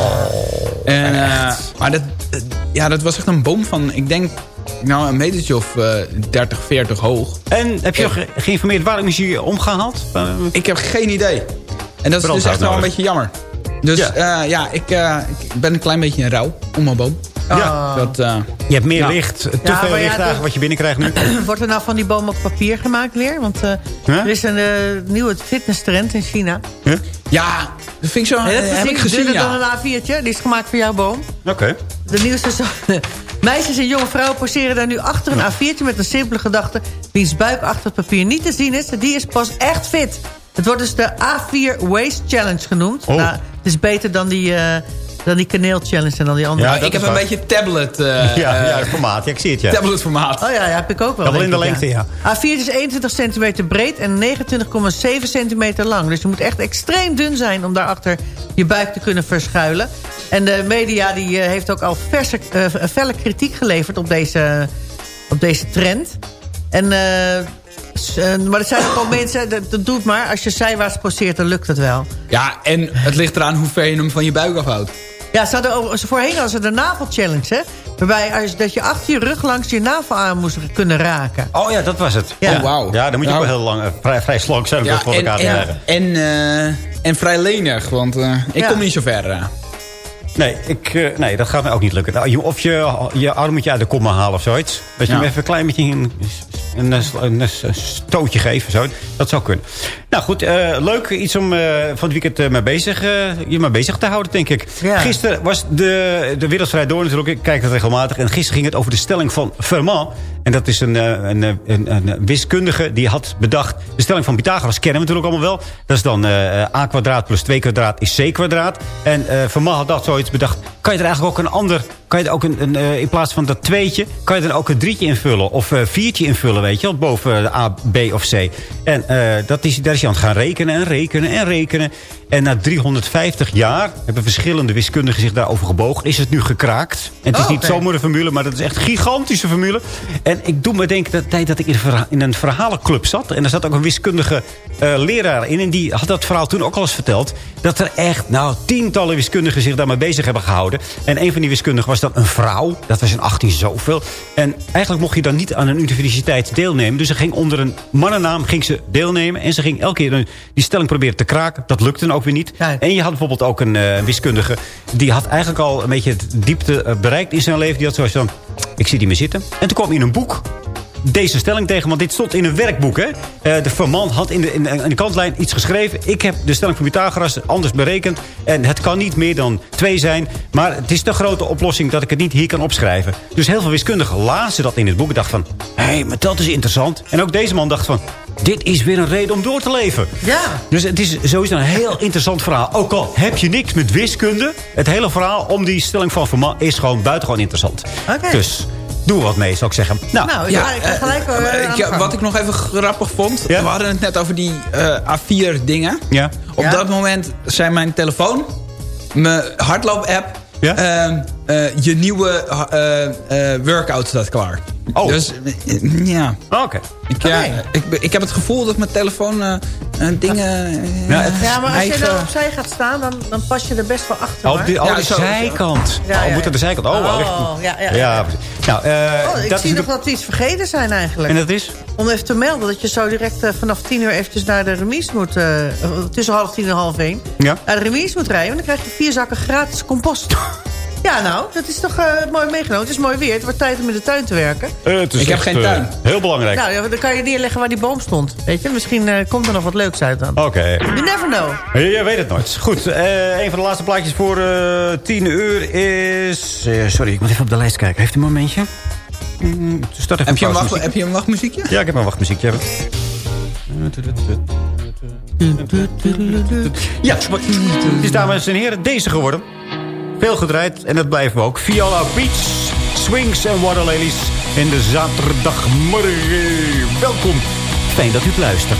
En, eh, maar dat, eh, ja, dat was echt een boom van, ik denk, nou, een metertje of eh 30, 40 hoog. En heb je ge- geïnformeerd waarom is hij omgehaald? Eh, Ik heb geen idee. En dat is dus echt wel een beetje jammer. Dus Ja. ja, ja ik, eh, ik ben een klein beetje in rouw om mijn boom. Ja. Dat, eh, Je hebt meer Ja. licht. Te Ja, veel ja, licht wat je binnenkrijgt nu. <clears throat> Wordt er nou van die boom ook papier gemaakt weer? Want eh, Huh? er is een eh, nieuwe fitnesstrend in China. ja, dat vind ik zo. Dat eh, heb ik gezien, ja. dan een A4'tje. Die is gemaakt voor jouw boom. Oké. De nieuwste zo- <laughs> Meisjes en jonge vrouwen poseren daar nu achter een A4'tje met een simpele gedachte. Wiens buik achter het papier niet te zien is, die is pas echt fit. Het wordt dus de A4 Waist Challenge genoemd. Oh. Nou, het is beter dan die, eh, dan die kaneel challenge en dan die andere. Ja, ik heb een beetje tablet. eh, ja, ja, eh, formaat. Ja, ik zie het, ja. Tablet formaat. Oh ja, ja, heb ik ook wel. Dat wel in de lengte, ja. A4 is 21 centimeter breed en 29,7 centimeter lang. Dus je moet echt extreem dun zijn om daarachter je buik te kunnen verschuilen. En de media die, heeft ook al verse, eh, felle kritiek geleverd op deze, op deze trend. En, maar er zijn ook al <coughs> mensen, dat, dat doet maar. Als je zijwaarts poseert, dan lukt het wel. Ja, en het ligt eraan hoe ver je hem van je buik afhoudt. Ja, ze hadden, ook- voorheen hadden ze de navel-challenge, hè? Waarbij als, dat je achter je rug langs je navel aan moest kunnen raken. Oh ja, dat was het. Ja. Oh, wauw. Ja, dan moet je Nou. ook wel heel lang, eh, vrij, vrij slank zijn om Ja, dat voor en, elkaar te en, krijgen. en, eh, en vrij lenig, want eh, ik Ja. kom niet zo ver. Nee, ik, eh, nee, dat gaat mij ook niet lukken. Nou, je- Of je je armetje uit de kom halen of zoiets. Dat je Ja. hem even een klein beetje een, een, een, stootje of Zo. Dat zou kunnen. Nou goed, eh, leuk. Iets om eh, van het weekend eh, mee bezig, je mee bezig te houden, denk ik. Ja. Gisteren was de, de wereldvrij door natuurlijk. Ik kijk het regelmatig. En gisteren ging het over de stelling van Fermat. En dat is een, eh, een, een, een, een wiskundige die had bedacht... de stelling van Pythagoras kennen we natuurlijk allemaal wel. Dat is dan eh, a kwadraat plus 2 kwadraat is c kwadraat. En eh Fermat had dat zoiets bedacht. Kan je er eigenlijk ook een ander... Kan je er ook een, een, eh, in plaats van dat tweetje... kan je er ook een drietje invullen. Of eh viertje invullen, weet je wel. Boven de A, B of C. En eh, dat is, daar is hij aan het gaan rekenen en rekenen en rekenen. En na 350 jaar hebben verschillende wiskundigen zich daarover gebogen. Is het nu gekraakt. En het is Oh, niet oké. zomaar een formule, maar dat is echt een gigantische formule. En ik doe me denken dat tijd dat ik in een, verha- in een verhalenclub zat. En er zat ook een wiskundige eh, leraar in. En die had dat verhaal toen ook al eens verteld. Dat er echt nou, tientallen wiskundigen zich daarmee bezig hebben gehouden. En een van die wiskundigen was dan een vrouw. Dat was in 18 zoveel. En eigenlijk mocht je dan niet aan een universiteit deelnemen. Dus ze ging onder een mannennaam ging ze deelnemen. En ze ging elke keer die stelling proberen te kraken. Dat lukte dan ook weer niet. En je had bijvoorbeeld ook een eh, wiskundige. Die had eigenlijk al een beetje het diepte eh, bereikt in zijn leven. Die had zoals van, ik zie die meer zitten. En toen kwam hij in een boek deze stelling tegen. Want dit stond in een werkboek. Hè? Eh, de Verman had in de, in, de- in de kantlijn iets geschreven. Ik heb de stelling van Pythagoras anders berekend. En het kan niet meer dan twee zijn. Maar het is de grote oplossing dat ik het niet hier kan opschrijven. Dus heel veel wiskundigen lazen dat in het boek. En dachten van, hé, hey, maar dat is interessant. En ook deze man dacht van, dit is weer een reden om door te leven. Ja. Dus het is sowieso een heel interessant verhaal. Ook al heb je niks met wiskunde. Het hele verhaal om die stelling van Verman is gewoon buitengewoon interessant. Oké. Dus doe wat mee, zou ik zeggen. Nou, Nou, ja, ik ga gelijk ik- gang. Wat ik nog even grappig vond. Ja? We hadden het net over die eh, A4 dingen. ja. Op Ja. dat moment zijn mijn telefoon, mijn hardloop-app... Ja? ehm, eh, je nieuwe eh, eh, workout staat klaar. Oh. Dus, ja. Oké. Ik, ja, ik, ik heb het gevoel dat mijn telefoon eh, eh, dingen... eh, Ja, het- Ja, maar als je nou opzij gaat staan, dan, dan pas je er best wel achter. Oh, op die, oh, Ja, de zo. zijkant. Ja, oh, ja, moet aan de zijkant. Oh, Oh, ja, ja, ja. Nou, eh, Oh, ik dat zie nog de- dat we iets vergeten zijn eigenlijk. En dat is? Om even te melden dat je zo direct vanaf tien uur eventjes naar de remise moet... eh, tussen half tien en half één. Ja. Naar de remise moet rijden. Want dan krijg je vier zakken gratis compost. <laughs> Ja, nou, dat is toch eh, mooi meegenomen. Het is mooi weer. Het wordt tijd om in de tuin te werken. Eh, het is Ik heb geen eh, tuin. heel belangrijk. Nou, ja, dan kan je neerleggen waar die boom stond. Weet je, misschien eh, komt er nog wat leuks uit dan. Oké. You never know. Je, je weet het nooit. Goed, eh, een van de laatste plaatjes voor eh 10 uur is... sorry, ik moet even op de lijst kijken. Heeft u een momentje? Mm, start even Heb je, een wacht, heb je een wachtmuziekje? Ja, ik heb een wachtmuziekje. Ja, het is dames en heren deze geworden. Veel gedraaid en dat blijven we ook. Viola Beach, Swings en Waterlilies in de zaterdagmorgen. Welkom. Fijn dat u luistert.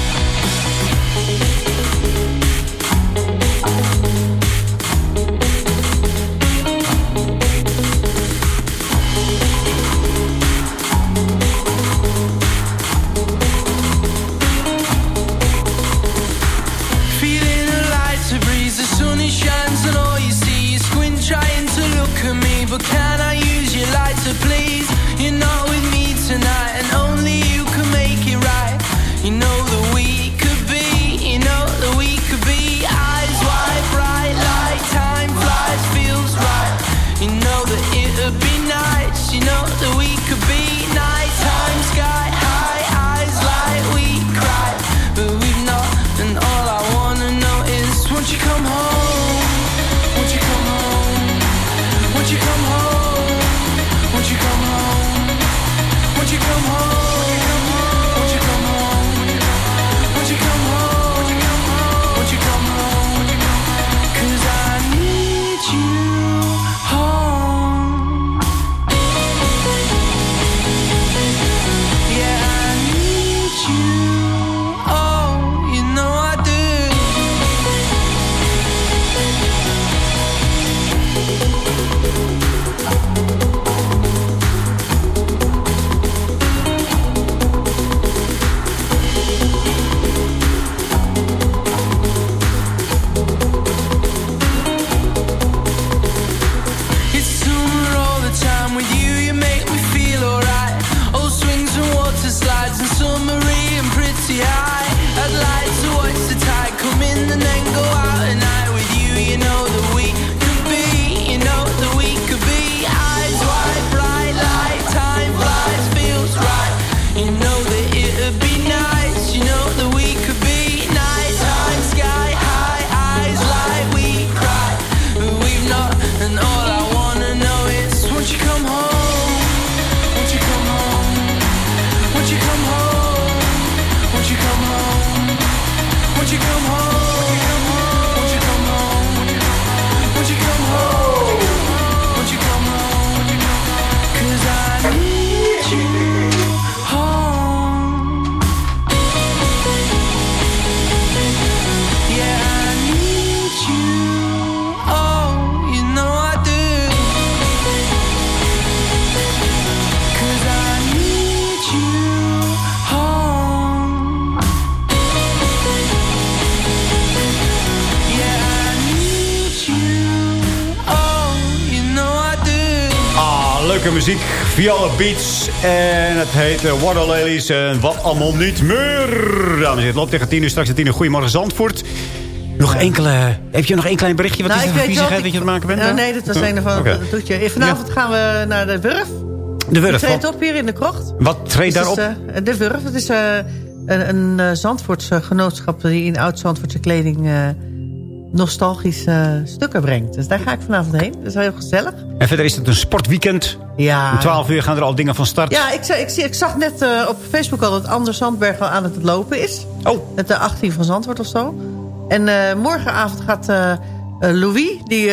Muziek. Viola Beats. En het heet eh, Waterlilies. En wat allemaal niet meer. Dames en heren, het loopt tegen tien uur. Straks tien uur. Goedemorgen Zandvoort. Nog enkele... Heb je nog één klein berichtje? Wat Nou, is ik er voor viezigheid dat je aan het maken bent? Ja, nee, dat was Oh, een van doet je. Vanavond gaan we naar de Wurf. De Wurf. Treedt op hier in de krocht. wat treedt daarop? is, eh, de Wurf, het is eh, een, een eh, Zandvoortse genootschap... die in oud-Zandvoortse kleding eh, nostalgische stukken brengt. Dus daar ga ik vanavond heen. Dat is wel heel gezellig. En verder is het een sportweekend. Ja. Om 12 uur gaan er al dingen van start. Ja, ik, ik, ik zag net eh, op Facebook al dat Anders Zandberg al aan het lopen is. Oh. Met de 18 van Zandvoort of zo. En eh, morgenavond gaat eh, Louis, die,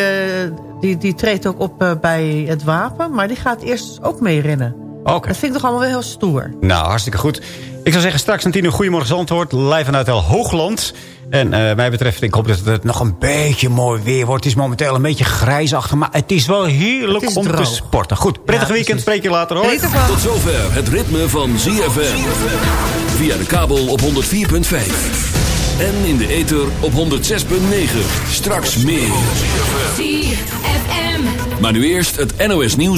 die, die treedt ook op bij het Wapen. Maar die gaat eerst ook mee rennen. Oké. Dat vind ik toch allemaal wel heel stoer. Nou, hartstikke goed. Ik zou zeggen, straks een tien uur Goedemorgen Zandvoort. Live vanuit El Hoogland. En eh mij betreft, ik hoop dat het nog een beetje mooi weer wordt. Het is momenteel een beetje grijsachtig, maar het is wel heerlijk Het is om te sporten. Goed, prettig Ja, weekend. Spreek je later hoor. Tot zover het ritme van ZFM. Via de kabel op 104.5. En in de ether op 106.9. Straks meer. ZFM. Maar nu eerst het NOS nieuws.